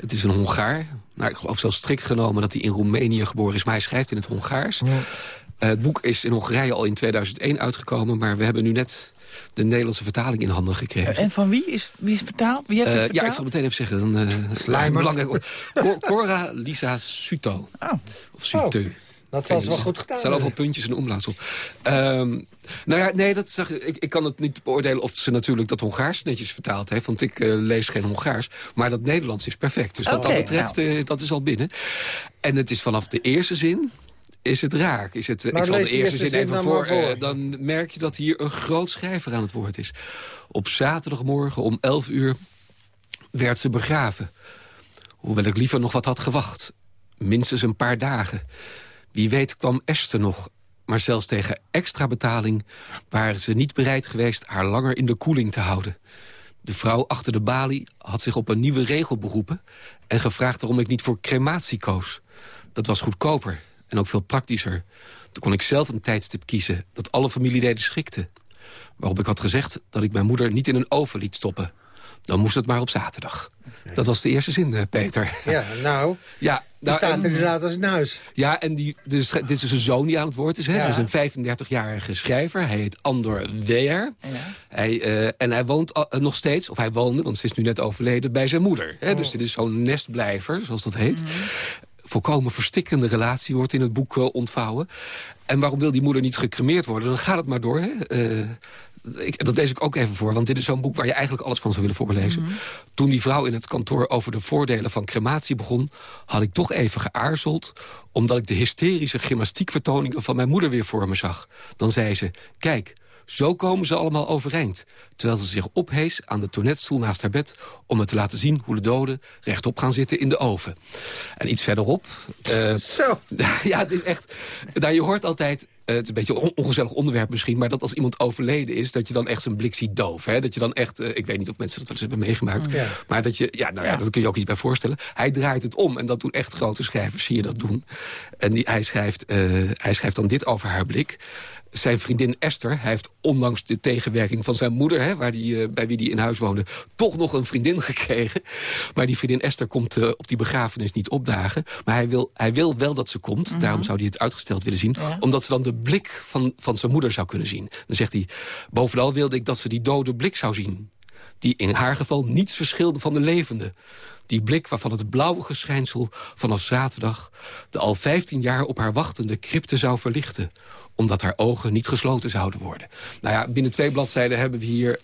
Het is een Hongaar. Nou, ik geloof zelfs strikt genomen dat hij in Roemenië geboren is. Maar hij schrijft in het Hongaars. Ja. het boek is in Hongarije al in 2001 uitgekomen. Maar we hebben nu net de Nederlandse vertaling in handen gekregen. En van wie is, wie is vertaald? Wie heeft het vertaald? Ja, ik zal meteen even zeggen. Dan, uh, belangrijk. Cor Cora Lisa Suto. Oh. Of Suto. Oh. Dat ze wel goed gedaan Er staan overal puntjes en omlaags op. Um, nou ja, nee, dat zeg, ik, ik kan het niet beoordelen of ze natuurlijk dat Hongaars netjes vertaald heeft. Want ik uh, lees geen Hongaars. Maar dat Nederlands is perfect. Dus wat okay, dat betreft, nou. uh, dat is al binnen. En het is vanaf de eerste zin is het raak. Is het, maar ik zal de eerste, eerste zin, zin even dan voor. Uh, dan merk je dat hier een groot schrijver aan het woord is. Op zaterdagmorgen om 11 uur werd ze begraven. Hoewel ik liever nog wat had gewacht. Minstens een paar dagen. Wie weet kwam Esther nog. Maar zelfs tegen extra betaling waren ze niet bereid geweest... haar langer in de koeling te houden. De vrouw achter de balie had zich op een nieuwe regel beroepen... en gevraagd waarom ik niet voor crematie koos. Dat was goedkoper en ook veel praktischer. Toen kon ik zelf een tijdstip kiezen dat alle familieleden schikten. Waarop ik had gezegd dat ik mijn moeder niet in een oven liet stoppen. Dan moest het maar op zaterdag. Dat was de eerste zin, uh, Peter. Ja, nou, ja, die nou, staat en- inderdaad als een huis. ja, en die, dus, dit is een zoon die aan het woord is. Hè? Ja. Dat is een 35-jarige schrijver. Hij heet Andor Weer. Hij, eh, en hij woont eh, nog steeds, of hij woonde, want ze is nu net overleden, bij zijn moeder. Hè? Dus dit is zo'n nestblijver, zoals dat heet. Volkomen verstikkende relatie wordt in het boek eh, ontvouwen. En waarom wil die moeder niet gecremeerd worden? Dan gaat het maar door. Hè? Eh, ik, dat lees ik ook even voor, want dit is zo'n boek... waar je eigenlijk alles van zou willen voorlezen. Toen die vrouw in het kantoor over de voordelen van crematie begon... had ik toch even geaarzeld... omdat ik de hysterische gymnastiekvertoningen van mijn moeder weer voor me zag. Dan zei ze, kijk, zo komen ze allemaal overeind. Terwijl ze zich ophees aan de toiletstoel naast haar bed... om me te laten zien hoe de doden rechtop gaan zitten in de oven. En iets verderop... eh, Zo. ja, het is echt... Nou, je hoort altijd... eh, het is een beetje een on- ongezellig onderwerp misschien... maar dat als iemand overleden is, dat je dan echt zijn blik ziet doof. Hè? Dat je dan echt... eh, ik weet niet of mensen dat wel eens hebben meegemaakt. Ja. Maar dat je... Ja, nou ja, Ja. dat kun je ook iets bij voorstellen. Hij draait het om. En dat doen echt grote schrijvers, zie je dat doen. En die, hij, schrijft, hij schrijft dan dit over haar blik. Zijn vriendin Esther, hij heeft ondanks de tegenwerking van zijn moeder... Hè, waar die, eh, bij wie hij in huis woonde, toch nog een vriendin gekregen. Maar die vriendin Esther komt eh, op die begrafenis niet opdagen. Maar hij wil, hij wil wel dat ze komt. Daarom zou hij het uitgesteld willen zien. Ja. Omdat ze dan de blik van, van zijn moeder zou kunnen zien. Dan zegt hij, bovenal wilde ik dat ze die dode blik zou zien. Die in haar geval niets verschilde van de levende. Die blik waarvan het blauwe geschijnsel vanaf zaterdag... de al 15 jaar op haar wachtende crypte zou verlichten. Omdat haar ogen niet gesloten zouden worden. Nou ja, binnen twee bladzijden hebben we hier...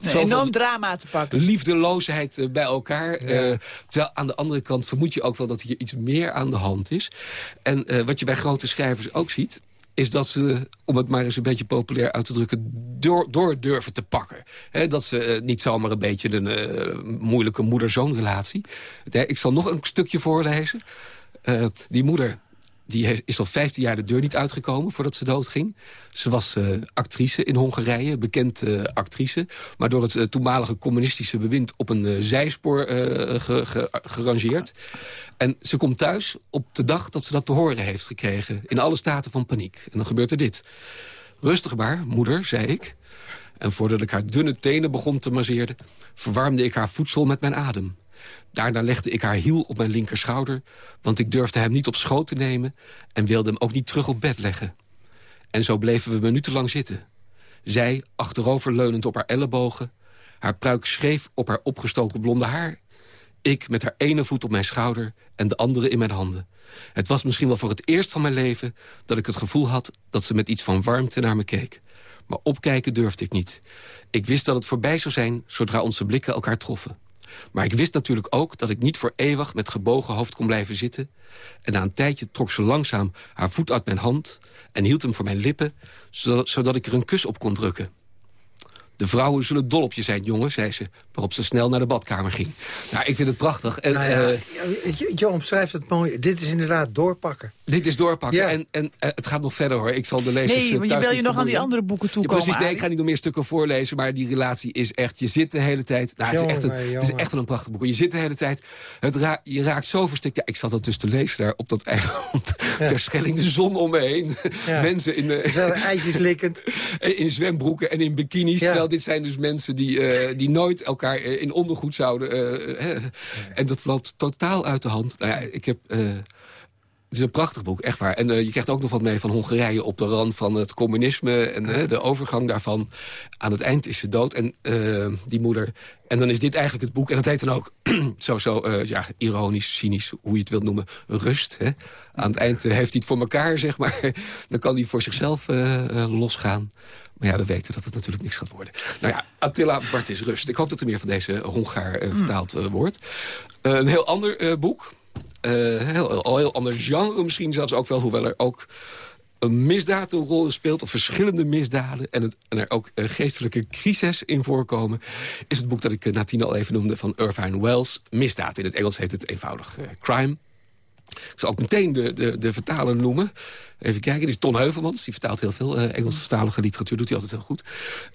Een enorm drama te pakken. liefdeloosheid eh, bij elkaar. Eh, terwijl aan de andere kant vermoed je ook wel dat hier iets meer aan de hand is. En eh, wat je bij grote schrijvers ook ziet is dat ze, om het maar eens een beetje populair uit te drukken... door, door durven te pakken. Dat ze eh, niet zomaar een beetje een eh, moeilijke moeder-zoon-relatie... Nee, ik zal nog een stukje voorlezen. Eh, die moeder die is al 15 jaar de deur niet uitgekomen voordat ze doodging. Ze was eh, actrice in Hongarije, bekend eh, actrice. Maar door het eh, toenmalige communistische bewind op een zijspoor ge- ge- gerangeerd. En ze komt thuis op de dag dat ze dat te horen heeft gekregen. In alle staten van paniek. En dan gebeurt er dit. Rustig maar, moeder, zei ik. En voordat ik haar dunne tenen begon te masseren... verwarmde ik haar voedsel met mijn adem. Daarna legde ik haar hiel op mijn linkerschouder... want ik durfde hem niet op schoot te nemen... en wilde hem ook niet terug op bed leggen. En zo bleven we minutenlang zitten. Zij, achteroverleunend op haar ellebogen... haar pruik schreef op haar opgestoken blonde haar... ik met haar ene voet op mijn schouder en de andere in mijn handen. Het was misschien wel voor het eerst van mijn leven... dat ik het gevoel had dat ze met iets van warmte naar me keek. Maar opkijken durfde ik niet. Ik wist dat het voorbij zou zijn zodra onze blikken elkaar troffen. Maar ik wist natuurlijk ook dat ik niet voor eeuwig met gebogen hoofd kon blijven zitten. En na een tijdje trok ze langzaam haar voet uit mijn hand... en hield hem voor mijn lippen, zodat, ik er een kus op kon drukken. De vrouwen zullen dol op je zijn, jongen, zei ze. Waarop ze snel naar de badkamer ging. Nou, ik vind het prachtig. En, nou ja, uh, je omschrijft het mooi. Dit is inderdaad doorpakken. Dit is doorpakken. En, en uh, het gaat nog verder, hoor. Ik zal de lezers Nee, maar je wil je nog aan die andere boeken toekomen. Ja, precies, nee, ik ga niet nog meer stukken voorlezen. Maar die relatie is echt... Je zit de hele tijd... Nou, het, is echt een, het is echt wel een prachtig boek. Je zit de hele tijd... Het ra je raakt zo verstikt. Ja, ik zat dat dus te lezen daar op dat eiland. Ja. Ter Schelling, de zon om me heen. Mensen in... Uh, ijsjes likkend. in zwembroeken en in bikinis. Terwijl dit zijn dus mensen die, uh, die nooit elkaar uh, in ondergoed zouden... Uh, en dat loopt totaal uit de hand. Nou ja, ik heb... Het is een prachtig boek, echt waar. En uh, je krijgt ook nog wat mee van Hongarije op de rand van het communisme... en uh, de overgang daarvan. Aan het eind is ze dood en uh, die moeder... En dan is dit eigenlijk het boek. En dat heet dan ook, zo, zo ja, ironisch, cynisch, hoe je het wilt noemen, rust. Hè? Aan het eind heeft hij het voor elkaar, zeg maar. Dan kan hij voor zichzelf losgaan. Maar ja, we weten dat het natuurlijk niks gaat worden. Nou ja, Attila Bart is rust. Ik hoop dat er meer van deze Hongaar vertaald wordt. een heel ander boek. Heel, al heel ander genre misschien zelfs ook wel. Hoewel er ook een misdaad een rol speelt, of verschillende misdaden... en, het, en er ook uh, geestelijke crises in voorkomen... is het boek dat ik uh, Natine al even noemde van Irvine Wells. Misdaad, in het Engels heet het eenvoudig Crime. Ik zal ook meteen de, de, de vertaler noemen. Even kijken, dit is Ton Heuvelmans. Die vertaalt heel veel uh, Engelstalige literatuur. Doet hij altijd heel goed,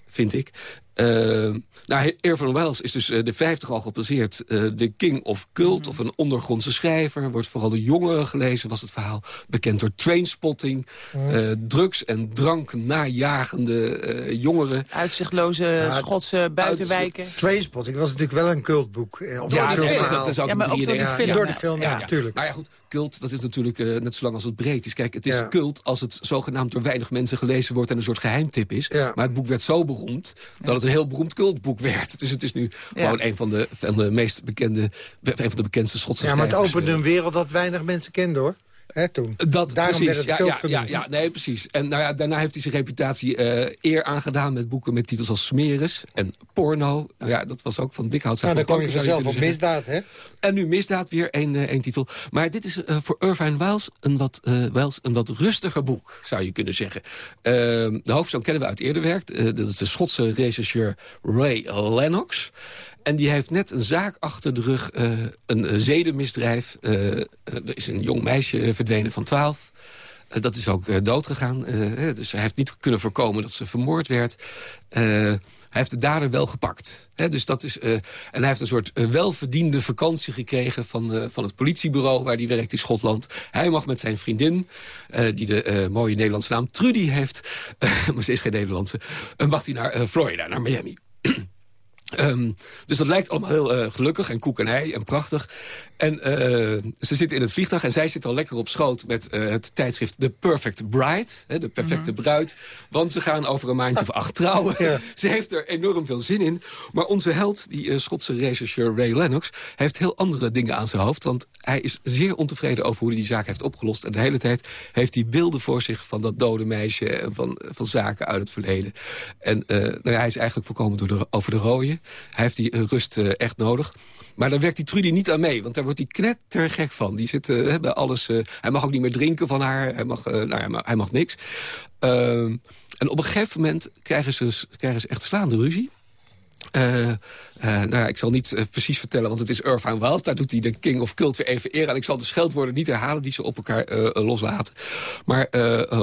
vind ik. Uh, nou, Irvine Wells is dus uh, de 50 al gepasseerd. Uh, de king of cult, mm. of een ondergrondse schrijver. Wordt vooral de jongeren gelezen, was het verhaal. Bekend door trainspotting. Mm. drugs en drank najagende jongeren. Uitzichtloze ja, Schotse buitenwijken. Uitzicht. Trainspotting was natuurlijk wel een cultboek. Of ja, nee, dat is ook, ja, maar ook door de film. Ja, door de film, ja, natuurlijk. Nou ja, goed, cult, dat is natuurlijk net zo lang als het breed is. Kijk, het is cult als het zogenaamd door weinig mensen gelezen wordt... en een soort geheimtip is. Maar het boek werd zo beroemd dat het een heel beroemd cultboek werd. Dus het is nu gewoon een van de, van de meest bekende... een van de bekendste Schotse Ja, maar het opende een wereld dat weinig mensen kenden, hoor. He, toen. Dat, Daarom precies, werd het ja, ja, ja, ja, nee, precies. En nou ja, daarna heeft hij zijn reputatie uh, eer aangedaan met boeken met titels als Smeris en Porno. Nou ja, dat was ook van Dikhout. Nou, dan kwam je vanzelf op misdaad, hè? En nu misdaad, weer één uh, titel. Maar dit is uh, voor Irvine Wells een, wat, Wells een wat rustiger boek, zou je kunnen zeggen. Ehm, de hoofdpersoon kennen we uit eerder werk. dat is de Schotse rechercheur Ray Lennox. En die heeft net een zaak achter de rug, uh, een zedenmisdrijf. Uh, er is een jong meisje verdwenen van 12. Uh, dat is ook doodgegaan. dus hij heeft niet kunnen voorkomen dat ze vermoord werd. hij heeft de dader wel gepakt. dus dat is, en hij heeft een soort welverdiende vakantie gekregen van, van het politiebureau waar hij werkt in Schotland. Hij mag met zijn vriendin, die de mooie Nederlandse naam Trudy heeft, maar ze is geen Nederlandse, mag hij naar Florida, naar Miami. Um, dus dat lijkt allemaal heel uh, gelukkig en koekenij en prachtig. En uh, ze zitten in het vliegtuig en zij zit al lekker op schoot... met uh, het tijdschrift The Perfect Bride, hè, de perfecte mm -hmm. bruid. Want ze gaan over een maandje of acht trouwen. Ja. Ze heeft er enorm veel zin in. Maar onze held, die Schotse rechercheur Ray Lennox... heeft heel andere dingen aan zijn hoofd. Want hij is zeer ontevreden over hoe hij die zaak heeft opgelost. En de hele tijd heeft hij beelden voor zich van dat dode meisje... en van, van zaken uit het verleden. En nou ja, hij is eigenlijk volkomen door de, over de rooien. Hij heeft die rust echt nodig. Maar daar werkt die Trudy niet aan mee, want daar wordt hij knettergek van. Die zit uh, bij alles... Uh, hij mag ook niet meer drinken van haar, hij mag, nou, hij mag, hij mag niks. Ehm, en op een gegeven moment krijgen ze, krijgen ze echt slaande ruzie. Uh, uh, nou ja, ik zal niet uh, precies vertellen, want het is Irvine Wells. Daar doet hij de King of Cult weer even eer aan. Ik zal de scheldwoorden niet herhalen die ze op elkaar loslaten. Maar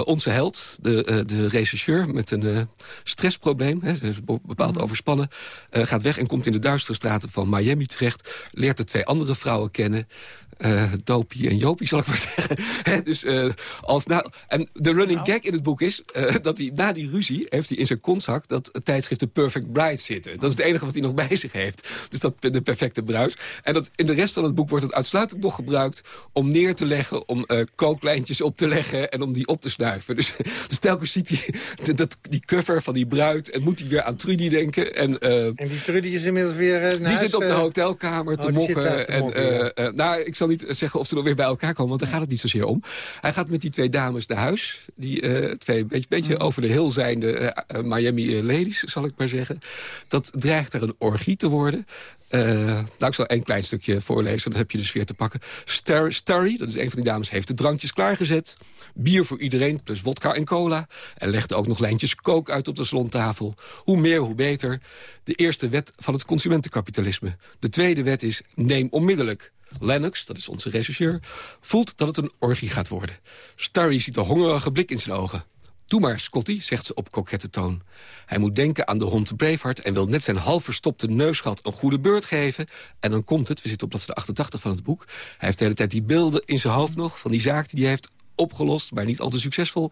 onze held, de, de rechercheur met een stressprobleem... Hè, bepaald overspannen, gaat weg en komt in de duistere straten van Miami terecht. Leert de twee andere vrouwen kennen. Uh, Dopie en Jopie, zal ik maar zeggen. dus, uh, als na, en de running gag in het boek is... Uh, dat hij na die ruzie heeft hij in zijn kontzak... dat tijdschrift The Perfect Bride zitten. Dat is het enige wat hij nog bij zich heeft. Dus dat de perfecte bruid. En dat, in de rest van het boek wordt het uitsluitend nog gebruikt... om neer te leggen, om kooklijntjes op te leggen... en om die op te snuiven. Dus, dus telkens ziet hij dat, die cover van die bruid... en moet hij weer aan Trudy denken. En, en die Trudy is inmiddels weer Die zit op de hotelkamer te oh, mokken. En, nou, ik zal niet zeggen of ze nog weer bij elkaar komen, want daar gaat het niet zozeer om. Hij gaat met die twee dames naar huis. Die uh, twee beetje, beetje over de hill zijnde uh, Miami ladies, zal ik maar zeggen. Dat dreigt er een orgie te worden. Uh, nou, ik zal één klein stukje voorlezen, dan heb je dus weer te pakken. Star Starry, dat is een van die dames, heeft de drankjes klaargezet. Bier voor iedereen, plus wodka en cola. En legde ook nog lijntjes kook uit op de salontafel. Hoe meer, hoe beter. De eerste wet van het consumentenkapitalisme. De tweede wet is neem onmiddellijk. Lennox, dat is onze rechercheur, voelt dat het een orgie gaat worden. Starry ziet een hongerige blik in zijn ogen. Doe maar, Scotty, zegt ze op kokette toon. Hij moet denken aan de hond Braveheart... en wil net zijn half verstopte neusgat een goede beurt geven. En dan komt het, we zitten op bladzijde 88 van het boek... hij heeft de hele tijd die beelden in zijn hoofd nog... van die zaak die hij heeft opgelost, maar niet al te succesvol...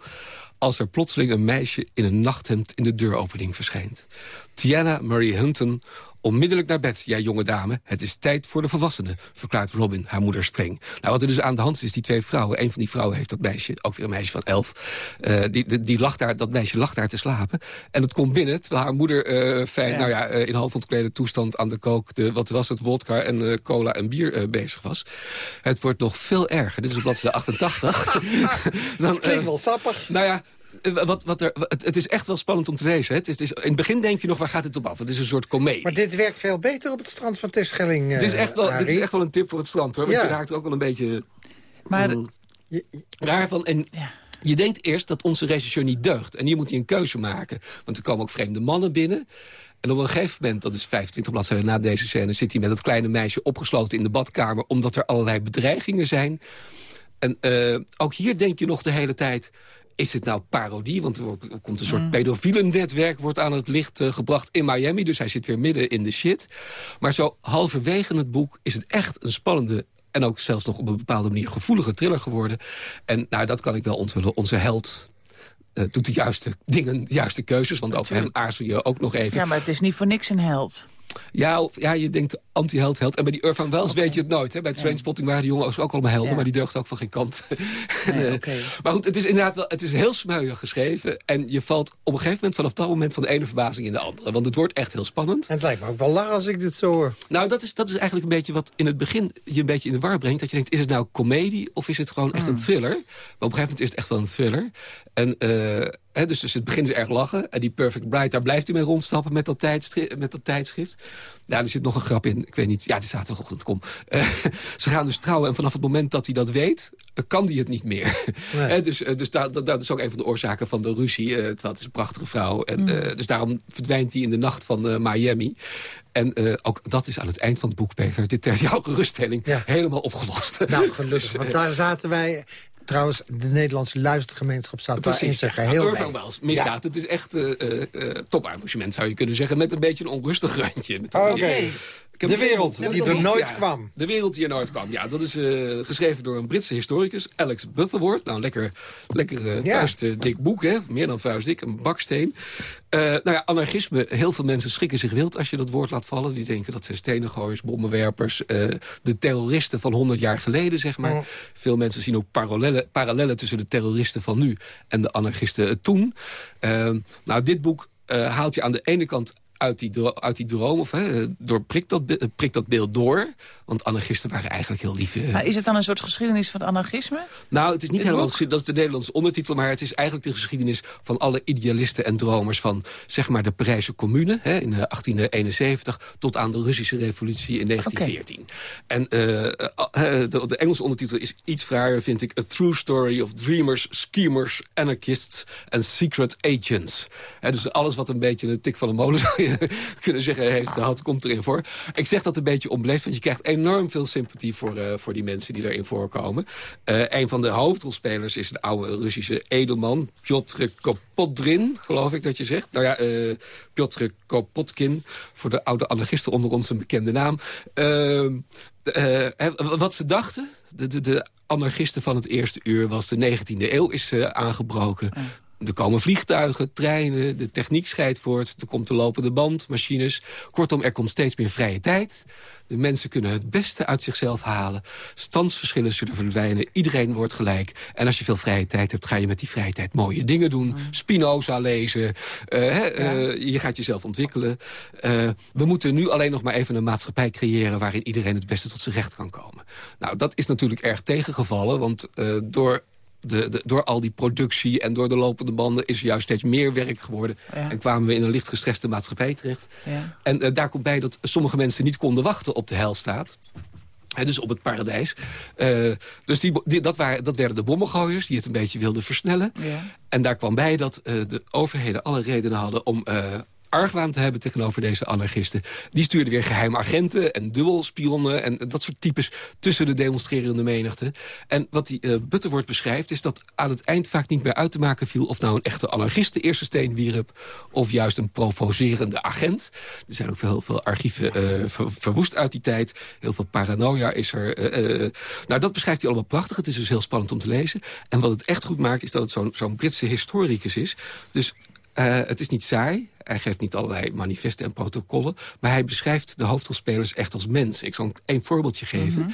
als er plotseling een meisje in een nachthemd in de deuropening verschijnt. Tiana Marie Hunton Onmiddellijk naar bed, jij jonge dame. Het is tijd voor de volwassenen, verklaart Robin, haar moeder streng. Nou, wat er dus aan de hand is, is die twee vrouwen. Een van die vrouwen heeft dat meisje, ook weer een meisje van elf. Uh, die, die, die lag daar, dat meisje lag daar te slapen. En het komt binnen, terwijl haar moeder uh, fijn, nou ja, uh, in half ontklede toestand aan de kook... De, wat was het, wodka en cola en bier bezig was. Het wordt nog veel erger. Dit is op bladzijde 88. Dan, het klinkt wel sappig. Nou ja, eh, wat, wat er, het, het, is echt wel spannend om te lezen. Het is, het is, in het begin denk je nog, waar gaat het op af? Het is een soort komedie. Maar dit werkt veel beter op het strand van Terschelling, uh, dit, is echt wel, dit is echt wel een tip voor het strand, hoor. Want ja. je raakt er ook wel een beetje... Maar... Um, raar van... En, ja. Je denkt eerst dat onze regisseur niet deugt. En hier moet hij een keuze maken. Want er komen ook vreemde mannen binnen. En op een gegeven moment, dat is 25 bladzijden na deze scène... zit hij met dat kleine meisje opgesloten in de badkamer... omdat er allerlei bedreigingen zijn. En uh, ook hier denk je nog de hele tijd is het nou parodie? Want er komt een soort mm. pedofiele netwerk wordt aan het licht uh, gebracht in Miami. Dus hij zit weer midden in de shit. Maar zo halverwege het boek is het echt een spannende en ook zelfs nog op een bepaalde manier gevoelige thriller geworden. En nou, dat kan ik wel onthullen. Onze held uh, doet de juiste dingen, de juiste keuzes. Want over hem aarzel je ook nog even. Ja, maar het is niet voor niks een held. Ja, of, ja, je denkt anti-held, held. En bij die Irvan Wells weet je het nooit. Hè? Bij Trainspotting waren die jongens ook allemaal helden... Ja. maar die deugden ook van geen kant. Nee, okay. Maar goed, het is inderdaad wel, het is heel smeuig geschreven. En je valt op een gegeven moment vanaf dat moment... van de ene verbazing in de andere. Want het wordt echt heel spannend. En het lijkt me ook wel lachen als ik dit zo hoor. Nou, dat is, dat is eigenlijk een beetje wat in het begin je een beetje in de war brengt. Dat je denkt, is het nou komedie of is het gewoon echt een thriller? Maar op een gegeven moment is het echt wel een thriller. En... Uh, He, dus, dus het begint ze erg lachen. En die Perfect Bride, daar blijft hij mee rondstappen met dat, tijdschrift, met dat tijdschrift. Ja, er zit nog een grap in. Ik weet niet. Ja, het is zaterdagochtend, kom. Uh, ze gaan dus trouwen en vanaf het moment dat hij dat weet... Uh, kan hij het niet meer. Nee. He, dus uh, dus dat, dat is ook een van de oorzaken van de ruzie. terwijl het is een prachtige vrouw. En, mm. dus daarom verdwijnt hij in de nacht van Miami. En uh, ook dat is aan het eind van het boek, Peter. Dit ter jouw geruststelling ja. helemaal opgelost. Nou, gelukkig. dus, want daar zaten wij Trouwens, de Nederlandse luistergemeenschap staat daar in zijn geheel ja, bij. Wells, misdaad. Ja. Het is echt uh, uh, toparrangement, zou je kunnen zeggen. Met een beetje een onrustig randje. Oké. Okay. De wereld die er nooit ja, kwam. De wereld die er nooit kwam. Ja, dat is uh, geschreven door een Britse historicus, Alex Butterworth. Nou, lekker, lekker uh, ja. vuistdik boek, hè? Meer dan vuistdik, een baksteen. Uh, nou ja, anarchisme. Heel veel mensen schrikken zich wild als je dat woord laat vallen. Die denken dat zijn stenengooiers, bommenwerpers, de terroristen van 100 jaar geleden, zeg maar. Mm. Veel mensen zien ook parallellen, parallellen tussen de terroristen van nu en de anarchisten toen. nou, dit boek haalt je aan de ene kant uit die, uit die droom, of hè, door prikt dat, prikt dat beeld door. Want anarchisten waren eigenlijk heel lief. Maar is het dan een soort geschiedenis van het anarchisme? Nou, het is niet helemaal dat is de Nederlandse ondertitel... maar het is eigenlijk de geschiedenis van alle idealisten en dromers... van zeg maar de Parijse Commune hè, in 1871... tot aan de Russische revolutie in 1914. Okay. En uh, de, de, Engelse ondertitel is iets fraaier, vind ik... A True Story of Dreamers, Schemers, Anarchists and Secret Agents. Hè, dus alles wat een beetje een tik van de molen zou je kunnen zeggen heeft gehad, komt erin voor. Ik zeg dat een beetje onbeleefd, want je krijgt enorm veel sympathie voor, uh, voor die mensen die erin voorkomen. Uh, een van de hoofdrolspelers is de oude Russische edelman Piotr Kopodrin, geloof ik dat je zegt. Nou ja, uh, Piotr Kopotkin, voor de oude anarchisten onder ons een bekende naam. wat ze dachten, de, de, de anarchisten van het eerste uur was de 19e eeuw is aangebroken er komen vliegtuigen, treinen, de techniek scheidt voort... er komt de lopende band, machines. Kortom, er komt steeds meer vrije tijd. De mensen kunnen het beste uit zichzelf halen. Standsverschillen zullen verdwijnen. Iedereen wordt gelijk. En als je veel vrije tijd hebt, ga je met die vrije tijd mooie dingen doen. Mm. Spinoza lezen. Uh, je gaat jezelf ontwikkelen. Uh, we moeten nu alleen nog maar even een maatschappij creëren... waarin iedereen het beste tot zijn recht kan komen. Nou, dat is natuurlijk erg tegengevallen. Want door de, de, door al die productie en door de lopende banden... is er juist steeds meer werk geworden. En kwamen we in een licht gestreste maatschappij terecht. Ja. En uh, daar komt bij dat sommige mensen niet konden wachten op de helstaat. He, dus op het paradijs. Uh, dus die, die, dat, waren, dat werden de bommengooiers die het een beetje wilden versnellen. Ja. En daar kwam bij dat uh, de overheden alle redenen hadden om argwaan te hebben tegenover deze anarchisten. Die stuurden weer geheime agenten en dubbelspionnen... en dat soort types tussen de demonstrerende menigte. En wat die uh, Butterworth beschrijft... is dat aan het eind vaak niet meer uit te maken viel... of nou een echte anarchist de eerste steen wierp... of juist een provocerende agent. Er zijn ook heel veel archieven uh, verwoest uit die tijd. Heel veel paranoia is er. Uh, nou, dat beschrijft hij allemaal prachtig. Het is dus heel spannend om te lezen. En wat het echt goed maakt, is dat het zo'n zo'n Britse historicus is. Dus uh, het is niet saai. Hij geeft niet allerlei manifesten en protocollen. Maar hij beschrijft de hoofdrolspelers echt als mens. Ik zal één voorbeeldje geven. Mm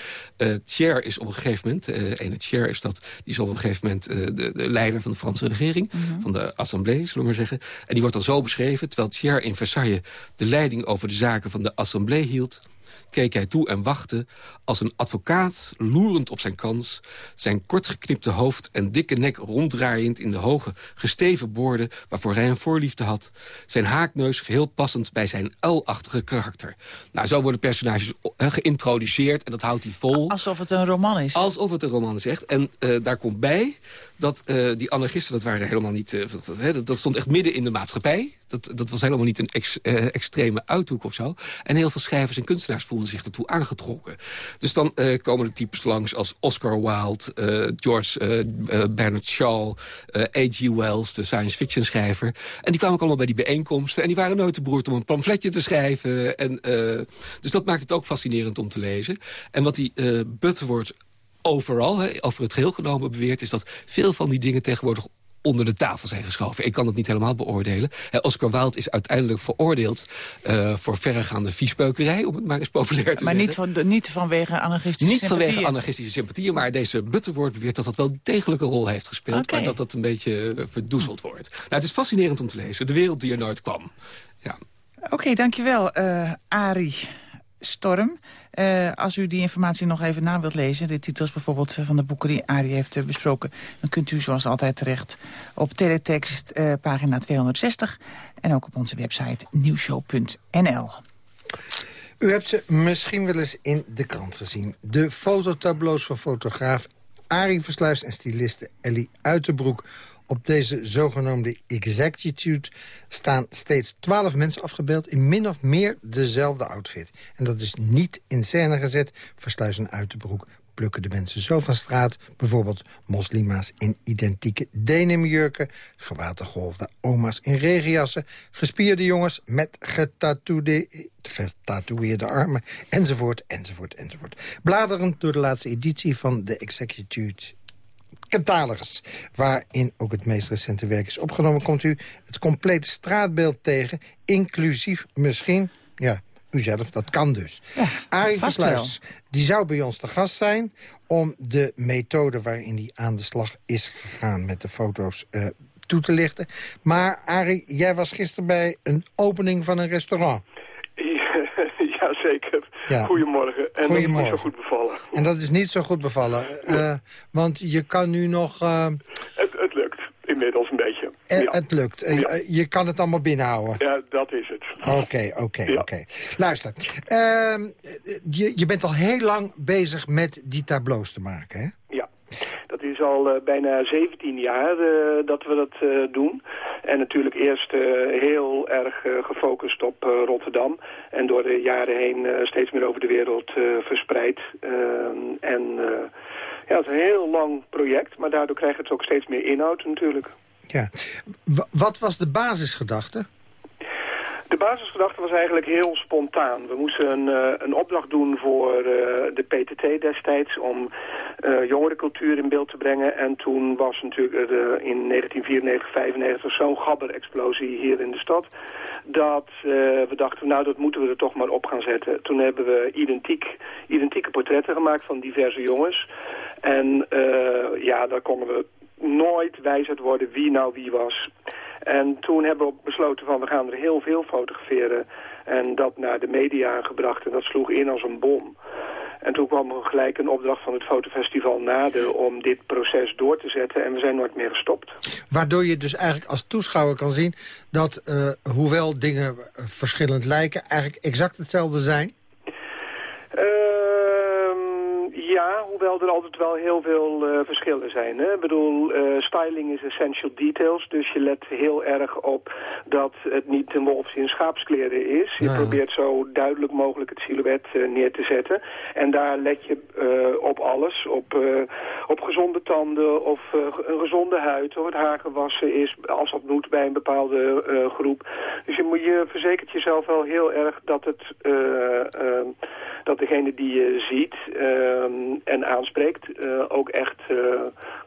is op een gegeven moment... Uh, ene is dat, die is op een gegeven moment uh, de, de, leider van de Franse regering. Mhm. Van de Assemblée, zullen we maar zeggen. En die wordt dan zo beschreven... terwijl Thiers in Versailles de leiding over de zaken van de Assemblée hield keek hij toe en wachtte als een advocaat loerend op zijn kans... zijn kortgeknipte hoofd en dikke nek ronddraaiend in de hoge gesteven boorden... waarvoor hij een voorliefde had. Zijn haakneus geheel passend bij zijn uilachtige karakter. Nou, zo worden personages geïntroduceerd en dat houdt hij vol. Alsof het een roman is. Alsof het een roman is, echt. En uh, daar komt bij dat uh, die anarchisten, dat waren helemaal niet... Uh, dat, dat, stond echt midden in de maatschappij. Dat, dat was helemaal niet een ex, extreme uithoek of zo. En heel veel schrijvers en kunstenaars voelden zich ertoe aangetrokken. Dus dan komen de types langs als Oscar Wilde, George Bernard Shaw... A.G. Wells, de science fiction schrijver. En die kwamen ook allemaal bij die bijeenkomsten. En die waren nooit te beroerd om een pamfletje te schrijven. En, dus dat maakt het ook fascinerend om te lezen. En wat die Butterworth overal, over het geheel genomen beweert... is dat veel van die dingen tegenwoordig onder de tafel zijn geschoven. Ik kan het niet helemaal beoordelen. Oscar Wilde is uiteindelijk veroordeeld uh, voor verregaande viespeukerij... om het maar eens populair te maar zeggen. Maar niet, niet vanwege anarchistische niet sympathieën? Niet vanwege anarchistische sympathieën, maar deze Butterwoord beweert... dat dat wel degelijk een rol heeft gespeeld... Okay. maar dat dat een beetje uh, verdoezeld wordt. Nou, het is fascinerend om te lezen. De wereld die er nooit kwam. Ja. Oké, okay, dankjewel, uh, Arie. Storm. Uh, als u die informatie nog even na wilt lezen... de titels bijvoorbeeld van de boeken die Arie heeft uh, besproken... dan kunt u zoals altijd terecht op teletext uh, pagina 260... en ook op onze website nieuwshow.nl. U hebt ze misschien wel eens in de krant gezien. De fototableaus van fotograaf Arie Versluis en styliste Ellie Uiterbroek op deze zogenoemde Exactitude staan steeds twaalf mensen afgebeeld... in min of meer dezelfde outfit. En dat is niet in scène gezet, versluizen uit de broek plukken de mensen zo van straat. Bijvoorbeeld moslima's in identieke denimjurken... gewatengolfde oma's in regenjassen... gespierde jongens met getatoeëerde armen... enzovoort, enzovoort, enzovoort. Bladerend door de laatste editie van de Executive Waarin ook het meest recente werk is opgenomen... komt u het complete straatbeeld tegen, inclusief misschien... ja, uzelf, dat kan dus. Ja, Arie Versluis, die zou bij ons te gast zijn... om de methode waarin hij aan de slag is gegaan met de foto's uh, toe te lichten. Maar Arie, jij was gisteren bij een opening van een restaurant. Ja. Goedemorgen. En Goedemorgen. dat is niet zo goed bevallen. En dat is niet zo goed bevallen. Uh, want je kan nu nog... Uh... Het, het, lukt inmiddels een beetje. Ja. Het lukt. Ja. Je kan het allemaal binnenhouden. Ja, dat is het. Oké, oké, oké. Luister, ehm, je, je bent al heel lang bezig met die tableaus te maken, hè? Ja. Dat is al uh, bijna 17 jaar uh, dat we dat uh, doen. En natuurlijk eerst heel erg gefocust op Rotterdam. En door de jaren heen steeds meer over de wereld verspreid. Ehm, en ja, het is een heel lang project. Maar daardoor krijgt het ook steeds meer inhoud natuurlijk. Ja. Wat was de basisgedachte? De basisgedachte was eigenlijk heel spontaan. We moesten een, uh, een opdracht doen voor uh, de PTT destijds om uh, jongerencultuur in beeld te brengen. En toen was natuurlijk in 1994, 95 zo'n gabber-explosie hier in de stad. Dat we dachten, nou dat moeten we er toch maar op gaan zetten. Toen hebben we identiek, identieke portretten gemaakt van diverse jongens. En ja, daar konden we nooit uit worden wie nou wie was. En toen hebben we besloten van we gaan er heel veel fotograferen. En dat naar de media gebracht en dat sloeg in als een bom. En toen kwam er gelijk een opdracht van het fotofestival nader om dit proces door te zetten. En we zijn nooit meer gestopt. Waardoor je dus eigenlijk als toeschouwer kan zien dat uh, hoewel dingen verschillend lijken, eigenlijk exact hetzelfde zijn? Uh, hoewel er altijd wel heel veel uh, verschillen zijn. Hè? Ik bedoel, uh, styling is essential details. Dus je let heel erg op dat het niet een wolf in schaapskleren is. Je probeert zo duidelijk mogelijk het silhouet uh, neer te zetten. En daar let je op alles. Op, op gezonde tanden of een gezonde huid. Of het haar gewassen is, als dat moet bij een bepaalde groep. Dus je, moet, je verzekert jezelf wel heel erg dat, het, dat degene die je ziet en aanspreekt, uh, ook echt uh,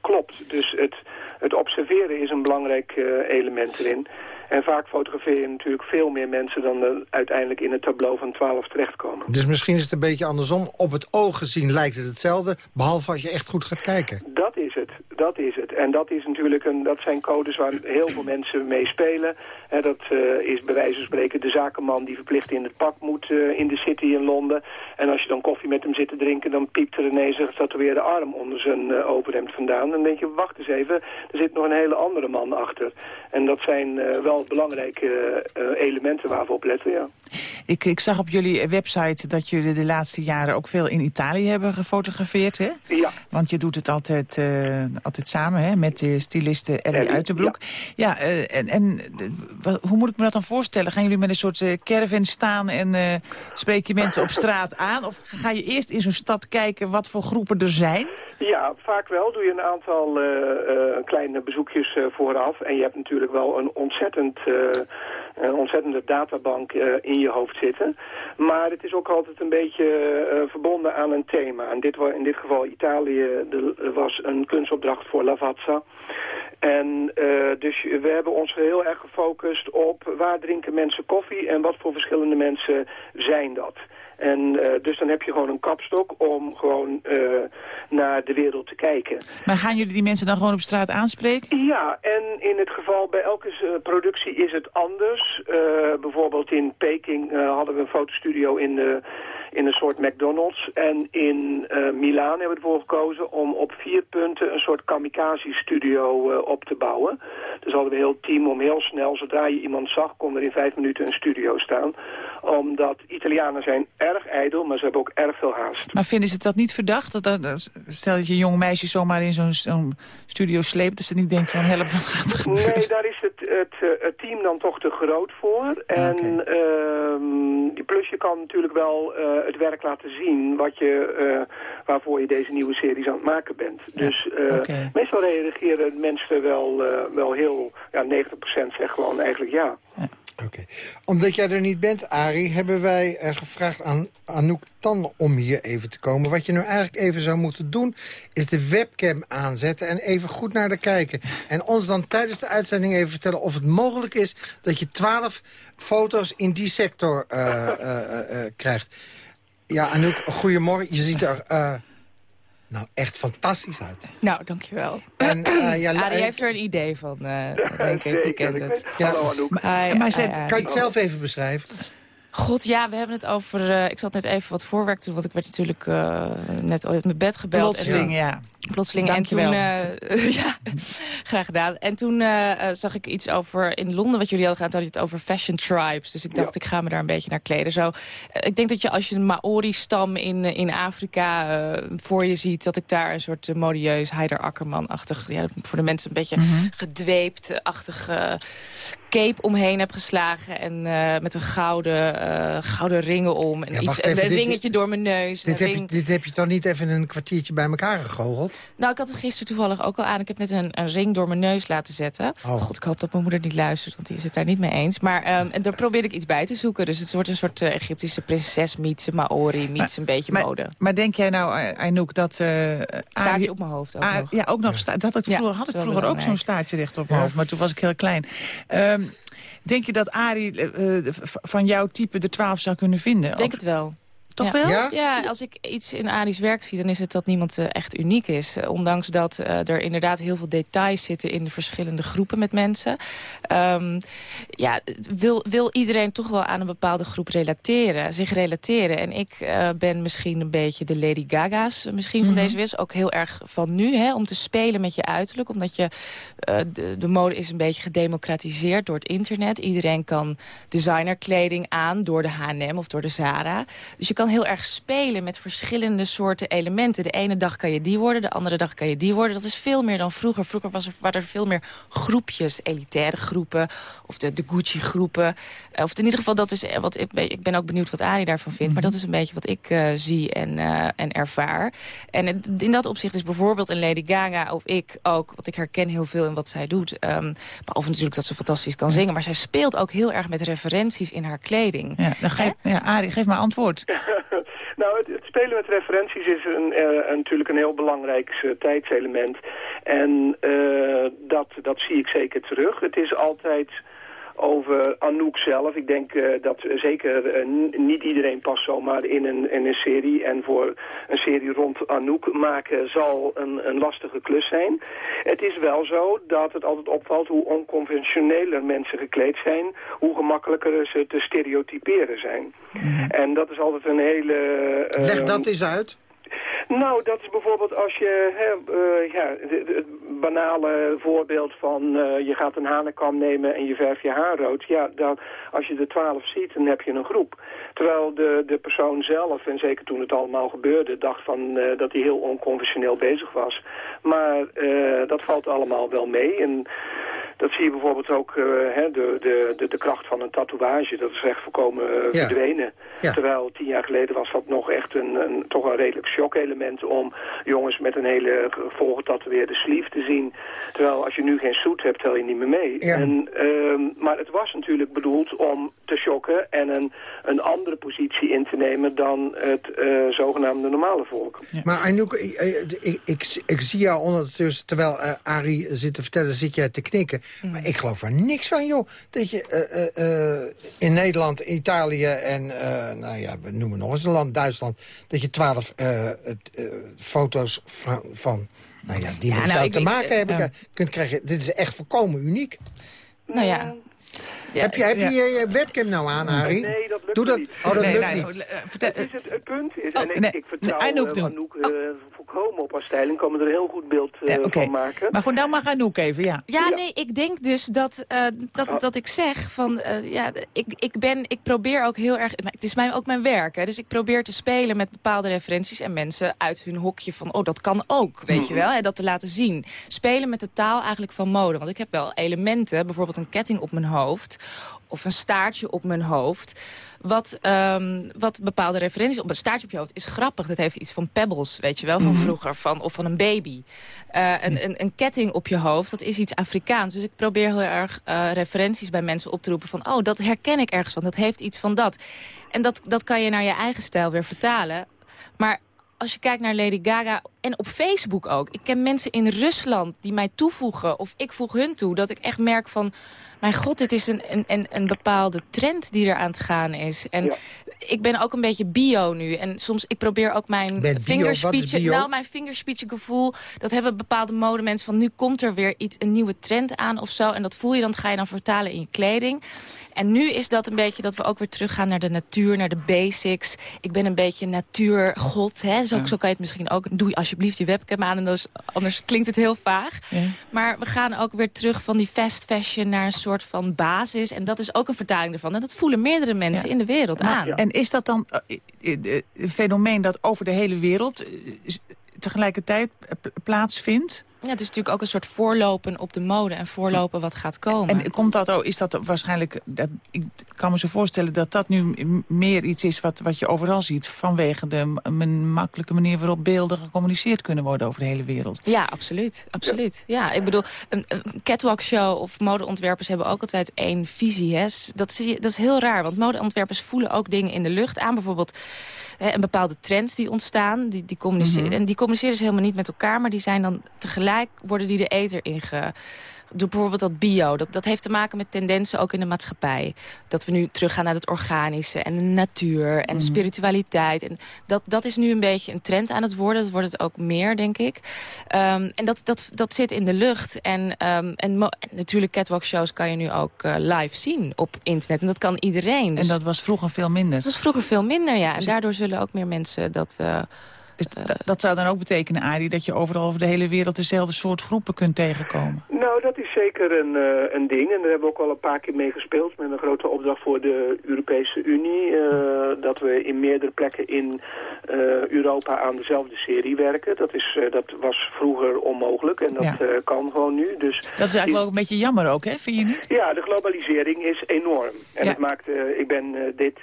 klopt. Dus het, het observeren is een belangrijk uh, element erin. En vaak fotografeer je natuurlijk veel meer mensen... dan er uiteindelijk in het tableau van 12 terechtkomen. Dus misschien is het een beetje andersom. Op het oog gezien lijkt het hetzelfde... behalve als je echt goed gaat kijken. Dat is het. Dat is het. En dat, is natuurlijk een, dat zijn codes waar heel veel mensen mee spelen. Dat uh, is bij wijze van spreken de zakenman die verplicht in het pak moet uh, in de city in Londen. En als je dan koffie met hem zit te drinken, dan piept er ineens een getatoeëerde arm onder zijn uh, overhemd vandaan. Dan denk je, wacht eens even, er zit nog een hele andere man achter. En dat zijn wel belangrijke elementen waar we op letten, ja. Ik, ik zag op jullie website dat jullie de laatste jaren ook veel in Italië hebben gefotografeerd, hè? Ja. Want je doet het altijd, altijd samen, hè, met de styliste Ellie Uiterbroek. Ja, ja en, en hoe moet ik me dat dan voorstellen? Gaan jullie met een soort uh, caravan staan en uh, spreek je mensen op straat aan? Of ga je eerst in zo'n stad kijken wat voor groepen er zijn? Ja, vaak wel. Doe je een aantal uh, kleine bezoekjes vooraf. En je hebt natuurlijk wel een ontzettend, een ontzettende databank in je hoofd zitten. Maar het is ook altijd een beetje verbonden aan een thema. En dit, in dit geval Italië er was een kunstopdracht voor Lavazza. En dus we hebben ons heel erg gefocust op waar drinken mensen koffie en wat voor verschillende mensen zijn dat. En uh, dus dan heb je gewoon een kapstok om gewoon uh, naar de wereld te kijken. Maar gaan jullie die mensen dan gewoon op straat aanspreken? Ja, en in het geval bij elke uh, productie is het anders. bijvoorbeeld in Peking hadden we een fotostudio in de in een soort McDonald's. En in uh, Milaan hebben we ervoor gekozen om op vier punten een soort kamikaze-studio uh, op te bouwen. Dus hadden we een heel team om heel snel, zodra je iemand zag, kon er in vijf minuten een studio staan. Omdat Italianen zijn erg ijdel, maar ze hebben ook erg veel haast. Maar vinden ze dat niet verdacht? Dat, dat, stel dat je een jong meisje zomaar in zo'n zo studio sleept, dat ze niet denkt van help, wat gaat er gebeuren? Nee, daar is het, het, het team dan toch te groot voor. En okay. uh, plus je kan natuurlijk wel... Uh, het werk laten zien wat je, uh, waarvoor je deze nieuwe series aan het maken bent. Ja. Dus okay. meestal reageren mensen wel, wel heel, ja, 90% zegt gewoon eigenlijk ja. ja. Oké. Omdat jij er niet bent, Arie, hebben wij uh, gevraagd aan Anouk Tan om hier even te komen. Wat je nu eigenlijk even zou moeten doen, is de webcam aanzetten en even goed naar de kijken. En ons dan tijdens de uitzending even vertellen of het mogelijk is dat je twaalf foto's in die sector uh, uh, krijgt. Ja, Anouk, goedemorgen. Je ziet er... Nou, echt fantastisch uit. Nou, dankjewel. En, uh, ja, Arie heeft er een idee van, uh, denk ik. Kent het. Ja. Hallo, Anouk. Maar, maar zet, kan je het zelf even beschrijven? God, ja, we hebben het over... Uh, ik zat net even wat voorwerk te doen, want ik werd natuurlijk uh, net uit mijn bed gebeld. Plotseling, ja. Plotseling. En toen, uh, ja, graag gedaan. En toen zag ik iets over, in Londen wat jullie hadden gedaan, had je het over fashion tribes. Dus ik dacht, ja. ik ga me daar een beetje naar kleden. Zo, ik denk dat je als je een Maori-stam in, in Afrika voor je ziet, dat ik daar een soort modieus Heider Akkerman-achtig, ja, voor de mensen een beetje mm -hmm. gedweept-achtig cape omheen heb geslagen. En uh, met een gouden, uh, gouden ringen om. En Ja, iets, een dit- ringetje door mijn neus. Dit heb, je, dit heb je toch niet even in een kwartiertje bij elkaar gegoocheld? Nou, ik had het gisteren toevallig ook al aan. Ik heb net een, een ring door mijn neus laten zetten. Oh. God, ik hoop dat mijn moeder niet luistert, want die is het daar niet mee eens. Maar ehm, en daar probeerde ik iets bij te zoeken. Dus het wordt een soort eh, Egyptische prinses meets een Maori meets een beetje maar, mode. Maar denk jij nou, eh, Anouk, dat... eh Staartje op mijn hoofd ook nog. Ja, ook nog. sta- Dat had ik Ja, vroeger, had ik vroeger ook zo'n staartje recht op mijn hoofd. Maar toen was ik heel klein. Ehm, denk je dat Arie eh, eh, van jouw type de 12 zou kunnen vinden? Ik denk Of- het wel. Toch ja. wel? Ja? Ja, als ik iets in Ari's werk zie, dan is het dat niemand eh, echt uniek is. Eh, ondanks dat eh, er inderdaad heel veel details zitten in de verschillende groepen met mensen. Ehm, ja, wil, wil iedereen toch wel aan een bepaalde groep relateren, zich relateren. En ik eh, ben misschien een beetje de Lady Gaga's misschien van Mhm. deze wereld. Ook heel erg van nu, hè, om te spelen met je uiterlijk. Omdat je, eh, de, de mode is een beetje gedemocratiseerd door het internet. Iedereen kan designerkleding aan door de H&M of door de Zara. Dus je kan heel erg spelen met verschillende soorten elementen. De ene dag kan je die worden, de andere dag kan je die worden. Dat is veel meer dan vroeger. Vroeger was er, waren er veel meer groepjes, elitaire groepen of de, de Gucci-groepen. Eh, Of in ieder geval, dat is eh, wat ik, ik ben ook benieuwd wat Ari daarvan vindt. Maar dat is een beetje wat ik eh, zie en, eh, en ervaar. En in dat opzicht is bijvoorbeeld een Lady Gaga of ik ook, wat ik herken heel veel in wat zij doet. Ehm, behalve natuurlijk dat ze fantastisch kan zingen, maar zij speelt ook heel erg met referenties in haar kleding. Ja, dan geef, ja, Arie, geef maar antwoord. Nou, het, spelen met referenties is een, eh, natuurlijk een heel belangrijk eh, tijdselement. En eh, dat, dat zie ik zeker terug. Het is altijd over Anouk zelf. Ik denk eh, dat zeker eh, niet iedereen past zomaar in een, in een serie. En voor een serie rond Anouk maken zal een, een lastige klus zijn. Het is wel zo dat het altijd opvalt hoe onconventioneler mensen gekleed zijn. Hoe gemakkelijker ze te stereotyperen zijn. En dat is altijd een hele... eh, Leg dat eens uit. Nou, dat is bijvoorbeeld als je, hè, eh, ja, het banale voorbeeld van eh, je gaat een hanekam nemen en je verft je haar rood. Ja, dan, als je de twaalf ziet, dan heb je een groep. Terwijl de, de persoon zelf, en zeker toen het allemaal gebeurde, dacht van, eh, dat hij heel onconventioneel bezig was. Maar dat valt allemaal wel mee. En dat zie je bijvoorbeeld ook, hè, de, de, de, de kracht van een tatoeage. Dat is echt voorkomen Ja. verdwenen. Ja. Terwijl tien jaar geleden was dat nog echt een, een, toch een redelijk shock-element om jongens met een hele ge- volgetatoeëerde sleeve te zien. Terwijl als je nu geen suit hebt, tel je niet meer mee. Ja. En, ehm, maar het was natuurlijk bedoeld om te shocken en een, een andere positie in te nemen dan het eh, zogenaamde normale volk. Maar Anouk, ik, eh, ik, ik, ik zie jou ondertussen, terwijl eh Arie zit te vertellen, zit jij te knikken. Maar ik geloof er niks van, joh. Dat je eh, eh, eh, in Nederland, Italië en, eh, nou ja, we noemen nog eens een land, Duitsland... dat je twaalf eh, het, eh, foto's van, van, nou ja, die Ja, met nou, jou te ik- maken hebben eh, kunt krijgen. Dit is echt volkomen uniek. Nou ja. Ja, heb je, heb je ja. je, je webcam nou aan, Arie? Nee, dat lukt Doe dat. niet. Oh, dat Nee, lukt nee, niet. eh, vertel- Het, is het, het punt is, Oh, en ik, nee, ik vertrouw nee, Anouk eh, doen. Anouk eh, volkomen op haar stijling, kan me er een heel goed beeld eh, Ja, oké. van maken. Maar goed, nou mag Anouk even, ja. Ja, Ja. nee, ik denk dus dat, eh, dat, dat ik zeg van, eh, ja, ik, ik ben, ik probeer ook heel erg, maar het is mijn, ook mijn werk, hè, dus ik probeer te spelen met bepaalde referenties en mensen uit hun hokje van, oh, dat kan ook, weet je wel, hè, dat te laten zien. Spelen met de taal eigenlijk van mode, want ik heb wel elementen, bijvoorbeeld een ketting op mijn hoofd of een staartje op mijn hoofd, wat, ehm, wat bepaalde referenties op een staartje op je hoofd is grappig. Dat heeft iets van pebbles, weet je wel, van vroeger, van, of van een baby. Eh, een, een, een ketting op je hoofd, dat is iets Afrikaans. Dus ik probeer heel erg eh, referenties bij mensen op te roepen van... oh, dat herken ik ergens van, dat heeft iets van dat. En dat, dat kan je naar je eigen stijl weer vertalen. Maar als je kijkt naar Lady Gaga en op Facebook ook. Ik ken mensen in Rusland die mij toevoegen of ik voeg hun toe. Dat ik echt merk van, mijn god, dit is een, een, een, een bepaalde trend die er aan het gaan is. En Ja. ik ben ook een beetje bio nu. En soms, ik probeer ook mijn fingerspeech... Nou, mijn fingerspeech gevoel, dat hebben bepaalde modemensen van... nu komt er weer iets, een nieuwe trend aan of zo. En dat voel je dan, dat ga je dan vertalen in je kleding. En nu is dat een beetje dat we ook weer teruggaan naar de natuur, naar de basics. Ik ben een beetje natuurgod, hè? Zo, zo kan je het misschien ook. Doe alsjeblieft je webcam aan, en anders, anders klinkt het heel vaag. Ja. Maar we gaan ook weer terug van die fast fashion naar een soort van basis. En dat is ook een vertaling ervan. En dat voelen meerdere mensen Ja. in de wereld aan. En is dat dan eh, eh, een fenomeen dat over de hele wereld eh, tegelijkertijd pl- plaatsvindt? Ja, het is natuurlijk ook een soort voorlopen op de mode en voorlopen wat gaat komen. En komt dat, oh, is dat waarschijnlijk, dat, ik kan me zo voorstellen dat dat nu meer iets is wat, wat je overal ziet vanwege de makkelijke manier waarop beelden gecommuniceerd kunnen worden over de hele wereld. Ja, absoluut. absoluut. Ja, ik bedoel, een, een catwalk show of modeontwerpers hebben ook altijd één visie. Hè. Dat, is, dat is heel raar, want modeontwerpers voelen ook dingen in de lucht aan. Bijvoorbeeld en bepaalde trends die ontstaan. Die, die communiceren, mhm. En die communiceren dus helemaal niet met elkaar... maar die zijn dan tegelijk, worden die de ether inge bijvoorbeeld dat bio. Dat, dat heeft te maken met tendensen ook in de maatschappij. Dat we nu teruggaan naar het organische en de natuur en mm. spiritualiteit. En dat, dat is nu een beetje een trend aan het worden. Dat wordt het ook meer, denk ik. Um, en dat, dat, dat zit in de lucht. En, um, en, en natuurlijk catwalk shows kan je nu ook uh, live zien op internet. En dat kan iedereen. Dus en dat was vroeger veel minder? Dat was vroeger veel minder, ja. En dus daardoor zullen ook meer mensen dat... Uh, dat zou dan ook betekenen, Arie, dat je overal over de hele wereld dezelfde soort groepen kunt tegenkomen? Nou, dat is zeker een, uh, een ding. En daar hebben we ook al een paar keer mee gespeeld met een grote opdracht voor de Europese Unie. Uh, dat we in meerdere plekken in uh, Europa aan dezelfde serie werken. Dat, is, dat was vroeger onmogelijk en dat ja. kan gewoon nu. Dus dat is eigenlijk wel een beetje jammer ook, hè? vind je niet? Ja, de globalisering is enorm. En ja. het maakt, ik ben dit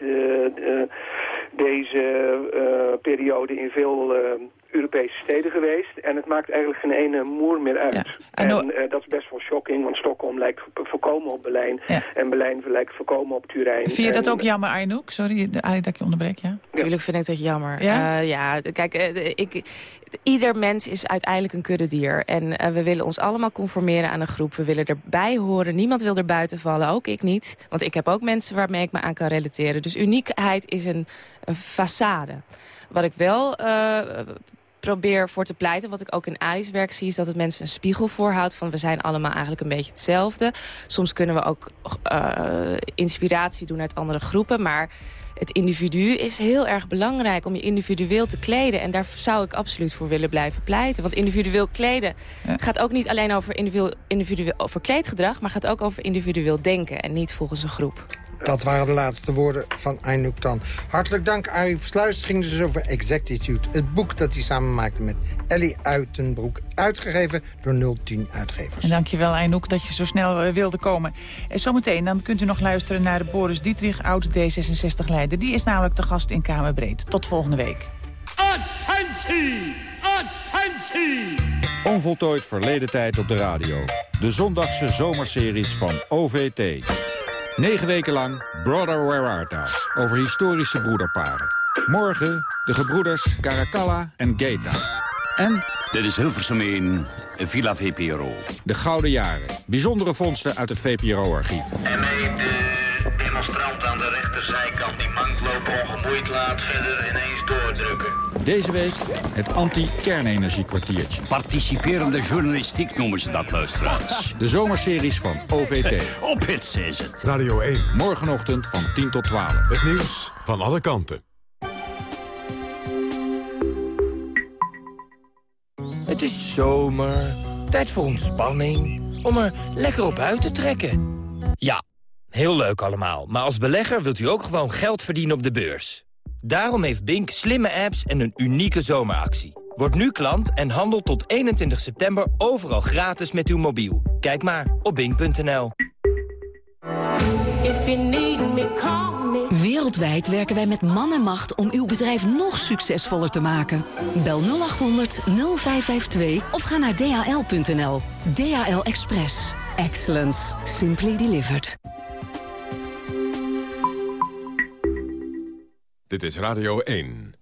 deze uh, periode in veel uh, Europese steden geweest. En het maakt eigenlijk geen ene moer meer uit. En, en uh, dat is best wel shocking, want Stockholm lijkt voorkomen op Berlijn. Ja. En Berlijn lijkt voorkomen op Turijn. Vind je dat ook jammer, Arnoek? Sorry dat ik je onderbreek, ja? Tuurlijk vind ik dat jammer. Ja, ja kijk, ik, ieder mens is uiteindelijk een kuddedier. En we willen ons allemaal conformeren aan een groep. We willen erbij horen. Niemand wil er buiten vallen, ook ik niet. Want ik heb ook mensen waarmee ik me aan kan relateren. Dus uniekheid is een een façade. Wat ik wel uh, probeer voor te pleiten, wat ik ook in Ali's werk zie... is dat het mensen een spiegel voorhoudt van we zijn allemaal eigenlijk een beetje hetzelfde. Soms kunnen we ook uh, inspiratie doen uit andere groepen, maar het individu is heel erg belangrijk om je individueel te kleden. En daar zou ik absoluut voor willen blijven pleiten. Want individueel kleden gaat ook niet alleen over individueel, individueel over kleedgedrag... maar gaat ook over individueel denken en niet volgens een groep. Dat waren de laatste woorden van Aynouk Tan. Hartelijk dank, Arie Versluis. Het ging dus over Exactitude. Het boek dat hij samen maakte met Ellie Uitenbroek. Uitgegeven door 010 Uitgevers. En dankjewel, Aynouk, dat je zo snel uh, wilde komen. En zometeen dan kunt u nog luisteren naar Boris Dietrich, oud D66-leider. Die is namelijk de gast in Kamerbreed. Tot volgende week. Attentie! Attentie! Onvoltooid verleden tijd op de radio. De zondagse zomerseries van OVT. Negen weken lang Brother Where Art Thou, over historische broederparen. Morgen de gebroeders Caracalla en Geta. En... Dit is Hilversum 1, Villa VPRO. De Gouden Jaren. Bijzondere vondsten uit het VPRO-archief. En de demonstrant aan de rechterzijkant die mankloop ongemoeid laat verder ineens doordrukken. Deze week het anti-kernenergiekwartiertje. Participerende journalistiek noemen ze dat, luisteraars. De zomerseries van OVT. Op is het. Radio 1. Morgenochtend van 10 tot 12. Het nieuws van alle kanten. Het is zomer, tijd voor ontspanning, om er lekker op uit te trekken. Ja, heel leuk allemaal, maar als belegger wilt u ook gewoon geld verdienen op de beurs. Daarom heeft Bink slimme apps en een unieke zomeractie. Word nu klant en handel tot 21 september overal gratis met uw mobiel. Kijk maar op bink.nl. Wereldwijd werken wij met man en macht om uw bedrijf nog succesvoller te maken. Bel 0800 0552 of ga naar dhl.nl. DHL Express. Excellence. Simply delivered. Dit is Radio 1.